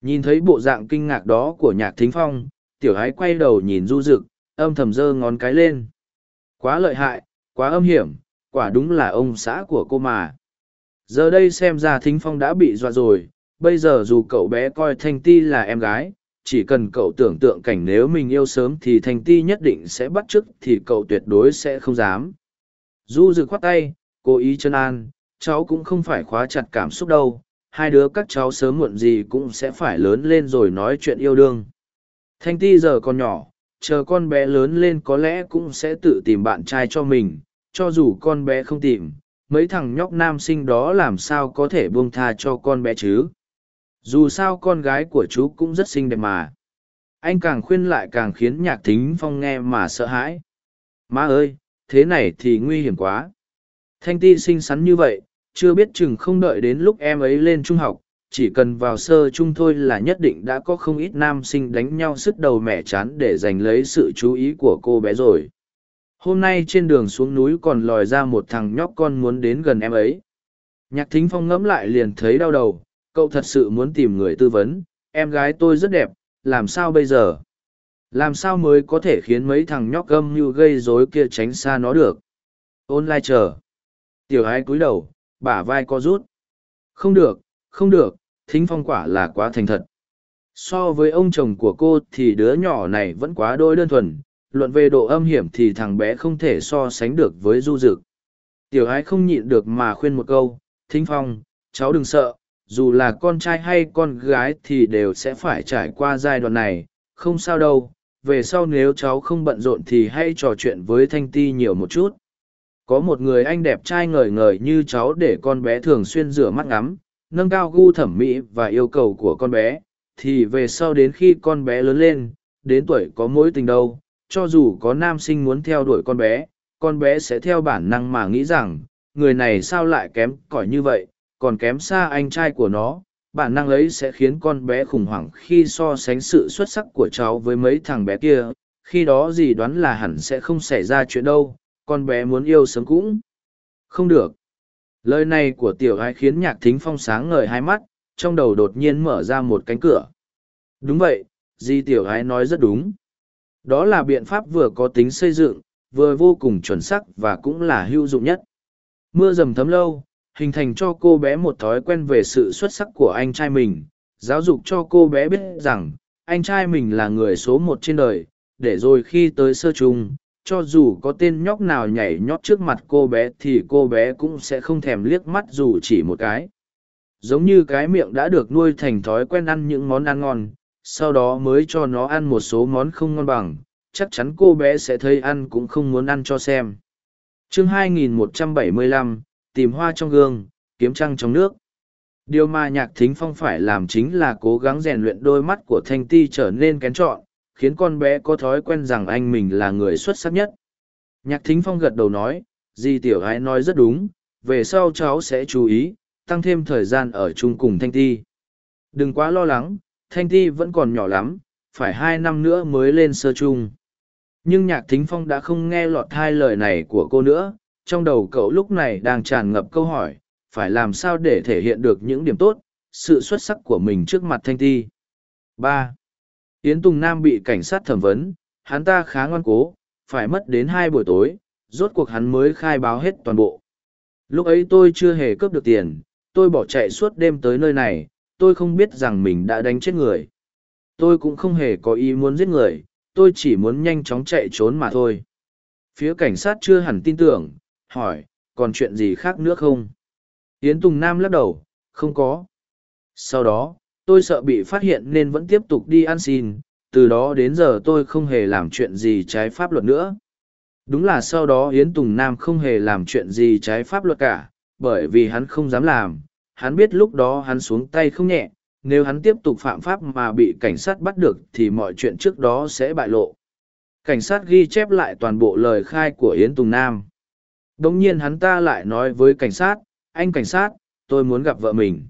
Nhìn thấy bộ dạng kinh ngạc đó của nhạc thính phong, tiểu ái quay đầu nhìn Du Dực, âm thầm giơ ngón cái lên. Quá lợi hại, quá âm hiểm quả đúng là ông xã của cô mà giờ đây xem ra thính phong đã bị dọa rồi bây giờ dù cậu bé coi thanh ti là em gái chỉ cần cậu tưởng tượng cảnh nếu mình yêu sớm thì thanh ti nhất định sẽ bắt chước thì cậu tuyệt đối sẽ không dám du dự khoát tay cố ý chân an cháu cũng không phải khóa chặt cảm xúc đâu hai đứa các cháu sớm muộn gì cũng sẽ phải lớn lên rồi nói chuyện yêu đương Thanh ti giờ còn nhỏ, chờ con bé lớn lên có lẽ cũng sẽ tự tìm bạn trai cho mình, cho dù con bé không tìm, mấy thằng nhóc nam sinh đó làm sao có thể buông tha cho con bé chứ. Dù sao con gái của chú cũng rất xinh đẹp mà. Anh càng khuyên lại càng khiến nhạc thính phong nghe mà sợ hãi. Má ơi, thế này thì nguy hiểm quá. Thanh ti xinh xắn như vậy, chưa biết chừng không đợi đến lúc em ấy lên trung học, chỉ cần vào sơ chung thôi là nhất định đã có không ít nam sinh đánh nhau sứt đầu mẻ chán để giành lấy sự chú ý của cô bé rồi. Hôm nay trên đường xuống núi còn lòi ra một thằng nhóc con muốn đến gần em ấy. Nhạc thính phong ngẫm lại liền thấy đau đầu cậu thật sự muốn tìm người tư vấn em gái tôi rất đẹp làm sao bây giờ? Làm sao mới có thể khiến mấy thằng nhóc gâm như gây rối kia tránh xa nó được? Ôn lai chờ. Tiểu ái cúi đầu, bả vai co rút. Không được không được, thính phong quả là quá thành thật. So với ông chồng của cô thì đứa nhỏ này vẫn quá đôi đơn thuần, luận về độ âm hiểm thì thằng bé không thể so sánh được với du dực. Tiểu ái không nhịn được mà khuyên một câu, thính phong, cháu đừng sợ, dù là con trai hay con gái thì đều sẽ phải trải qua giai đoạn này, không sao đâu về sau nếu cháu không bận rộn thì hãy trò chuyện với thanh ti nhiều một chút. Có một người anh đẹp trai ngời ngời như cháu để con bé thường xuyên rửa mắt ngắm, nâng cao gu thẩm mỹ và yêu cầu của con bé. Thì về sau đến khi con bé lớn lên, đến tuổi có mối tình đâu, cho dù có nam sinh muốn theo đuổi con bé con bé sẽ theo bản năng mà nghĩ rằng, người này sao lại kém cỏi như vậy, còn kém xa anh trai của nó bản năng ấy sẽ khiến con bé khủng hoảng khi so sánh sự xuất sắc của cháu với mấy thằng bé kia. Khi đó dì đoán là hẳn sẽ không xảy ra chuyện đâu, con bé muốn yêu sớm cũng không được. Lời này của tiểu ái khiến nhạc thính phong sáng ngời hai mắt, trong đầu đột nhiên mở ra một cánh cửa. Đúng vậy di tiểu ái nói rất đúng. Đó là biện pháp vừa có tính xây dựng, vừa vô cùng chuẩn sắc và cũng là hữu dụng nhất. Mưa dầm thấm lâu hình thành cho cô bé một thói quen về sự xuất sắc của anh trai mình. Giáo dục cho cô bé biết rằng anh trai mình là người số một trên đời để rồi khi tới sơ chung cho dù có tên nhóc nào nhảy nhót trước mặt cô bé thì cô bé cũng sẽ không thèm liếc mắt dù chỉ một cái. Giống như cái miệng đã được nuôi thành thói quen ăn những món ăn ngon sau đó mới cho nó ăn một số món không ngon bằng chắc chắn cô bé sẽ thấy ăn cũng không muốn ăn cho xem. Chương 2175, tìm hoa trong gương, kiếm trăng trong nước. Điều mà nhạc thính phong phải làm chính là cố gắng rèn luyện đôi mắt của thanh ti trở nên kén trọn khiến con bé có thói quen rằng anh mình là người xuất sắc nhất. Nhạc thính phong gật đầu nói, di tiểu gái nói rất đúng, về sau cháu sẽ chú ý, tăng thêm thời gian ở chung cùng thanh ti. Đừng quá lo lắng, thanh ti vẫn còn nhỏ lắm, phải hai năm nữa mới lên sơ chung. Nhưng nhạc thính phong đã không nghe lọt hai lời này của cô nữa trong đầu cậu lúc này đang tràn ngập câu hỏi, phải làm sao để thể hiện được những điểm tốt, sự xuất sắc của mình trước mặt thanh ti? Ba. Yến tùng nam bị cảnh sát thẩm vấn, hắn ta khá ngoan cố, phải mất đến hai buổi tối, rốt cuộc hắn mới khai báo hết toàn bộ. Lúc ấy tôi chưa hề cướp được tiền, tôi bỏ chạy suốt đêm tới nơi này, tôi không biết rằng mình đã đánh chết người. Tôi cũng không hề có ý muốn giết người, tôi chỉ muốn nhanh chóng chạy trốn mà thôi. Phía cảnh sát chưa hẳn tin tưởng hỏi, còn chuyện gì khác nữa không? Yến tùng nam lắc đầu, không có. Sau đó, tôi sợ bị phát hiện nên vẫn tiếp tục đi ăn xin, từ đó đến giờ tôi không hề làm chuyện gì trái pháp luật nữa. Đúng là sau đó yến tùng nam không hề làm chuyện gì trái pháp luật cả, bởi vì hắn không dám làm. Hắn biết lúc đó hắn xuống tay không nhẹ, nếu hắn tiếp tục phạm pháp mà bị cảnh sát bắt được thì mọi chuyện trước đó sẽ bại lộ. Cảnh sát ghi chép lại toàn bộ lời khai của yến tùng nam. Đồng nhiên hắn ta lại nói với cảnh sát anh cảnh sát tôi muốn gặp vợ mình.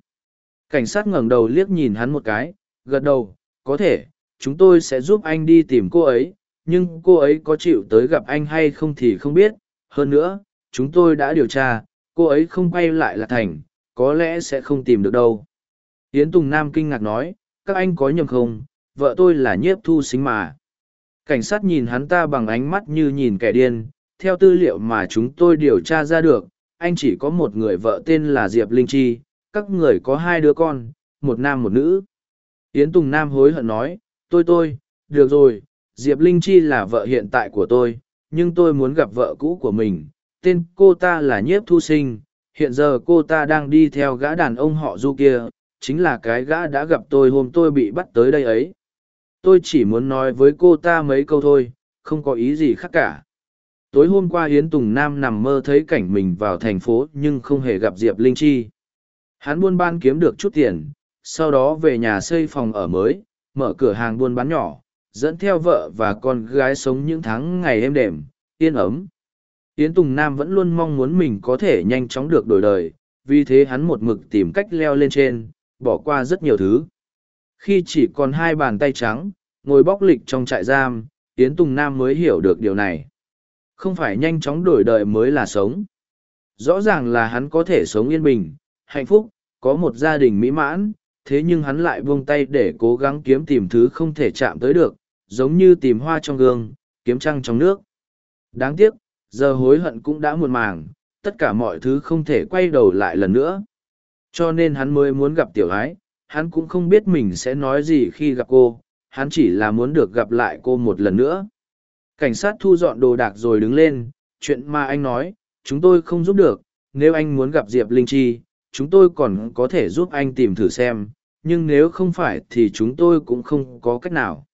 Cảnh sát ngẩng đầu liếc nhìn hắn một cái gật đầu có thể chúng tôi sẽ giúp anh đi tìm cô ấy nhưng cô ấy có chịu tới gặp anh hay không thì không biết. Hơn nữa chúng tôi đã điều tra cô ấy không quay lại là thành có lẽ sẽ không tìm được đâu. Yến Tùng Nam kinh ngạc nói, các anh có nhầm không, vợ tôi là nhiếp thu xính mà. Cảnh sát nhìn hắn ta bằng ánh mắt như nhìn kẻ điên, theo tư liệu mà chúng tôi điều tra ra được, anh chỉ có một người vợ tên là Diệp Linh Chi, các người có hai đứa con, một nam một nữ. Yến Tùng Nam hối hận nói, tôi tôi, được rồi, Diệp Linh Chi là vợ hiện tại của tôi, nhưng tôi muốn gặp vợ cũ của mình, tên cô ta là nhiếp thu sinh, hiện giờ cô ta đang đi theo gã đàn ông họ du kia, chính là cái gã đã gặp tôi hôm tôi bị bắt tới đây ấy. Tôi chỉ muốn nói với cô ta mấy câu thôi không có ý gì khác cả tối hôm qua Yến Tùng Nam nằm mơ thấy cảnh mình vào thành phố nhưng không hề gặp Diệp Linh Chi. Hắn buôn bán kiếm được chút tiền, sau đó về nhà xây phòng ở mới, mở cửa hàng buôn bán nhỏ, dẫn theo vợ và con gái sống những tháng ngày êm đềm, yên ấm. Yến Tùng Nam vẫn luôn mong muốn mình có thể nhanh chóng được đổi đời, vì thế hắn một mực tìm cách leo lên trên, bỏ qua rất nhiều thứ. Khi chỉ còn hai bàn tay trắng, ngồi bóc lịch trong trại giam, Yến Tùng Nam mới hiểu được điều này. Không phải nhanh chóng đổi đời mới là sống. Rõ ràng là hắn có thể sống yên bình, hạnh phúc, có một gia đình mỹ mãn, thế nhưng hắn lại buông tay để cố gắng kiếm tìm thứ không thể chạm tới được, giống như tìm hoa trong gương, kiếm trăng trong nước. Đáng tiếc, giờ hối hận cũng đã muộn màng, tất cả mọi thứ không thể quay đầu lại lần nữa. Cho nên hắn mới muốn gặp tiểu ái, hắn cũng không biết mình sẽ nói gì khi gặp cô, hắn chỉ là muốn được gặp lại cô một lần nữa. Cảnh sát thu dọn đồ đạc rồi đứng lên, chuyện mà anh nói, chúng tôi không giúp được, nếu anh muốn gặp Diệp Linh Chi, chúng tôi còn có thể giúp anh tìm thử xem, nhưng nếu không phải thì chúng tôi cũng không có cách nào.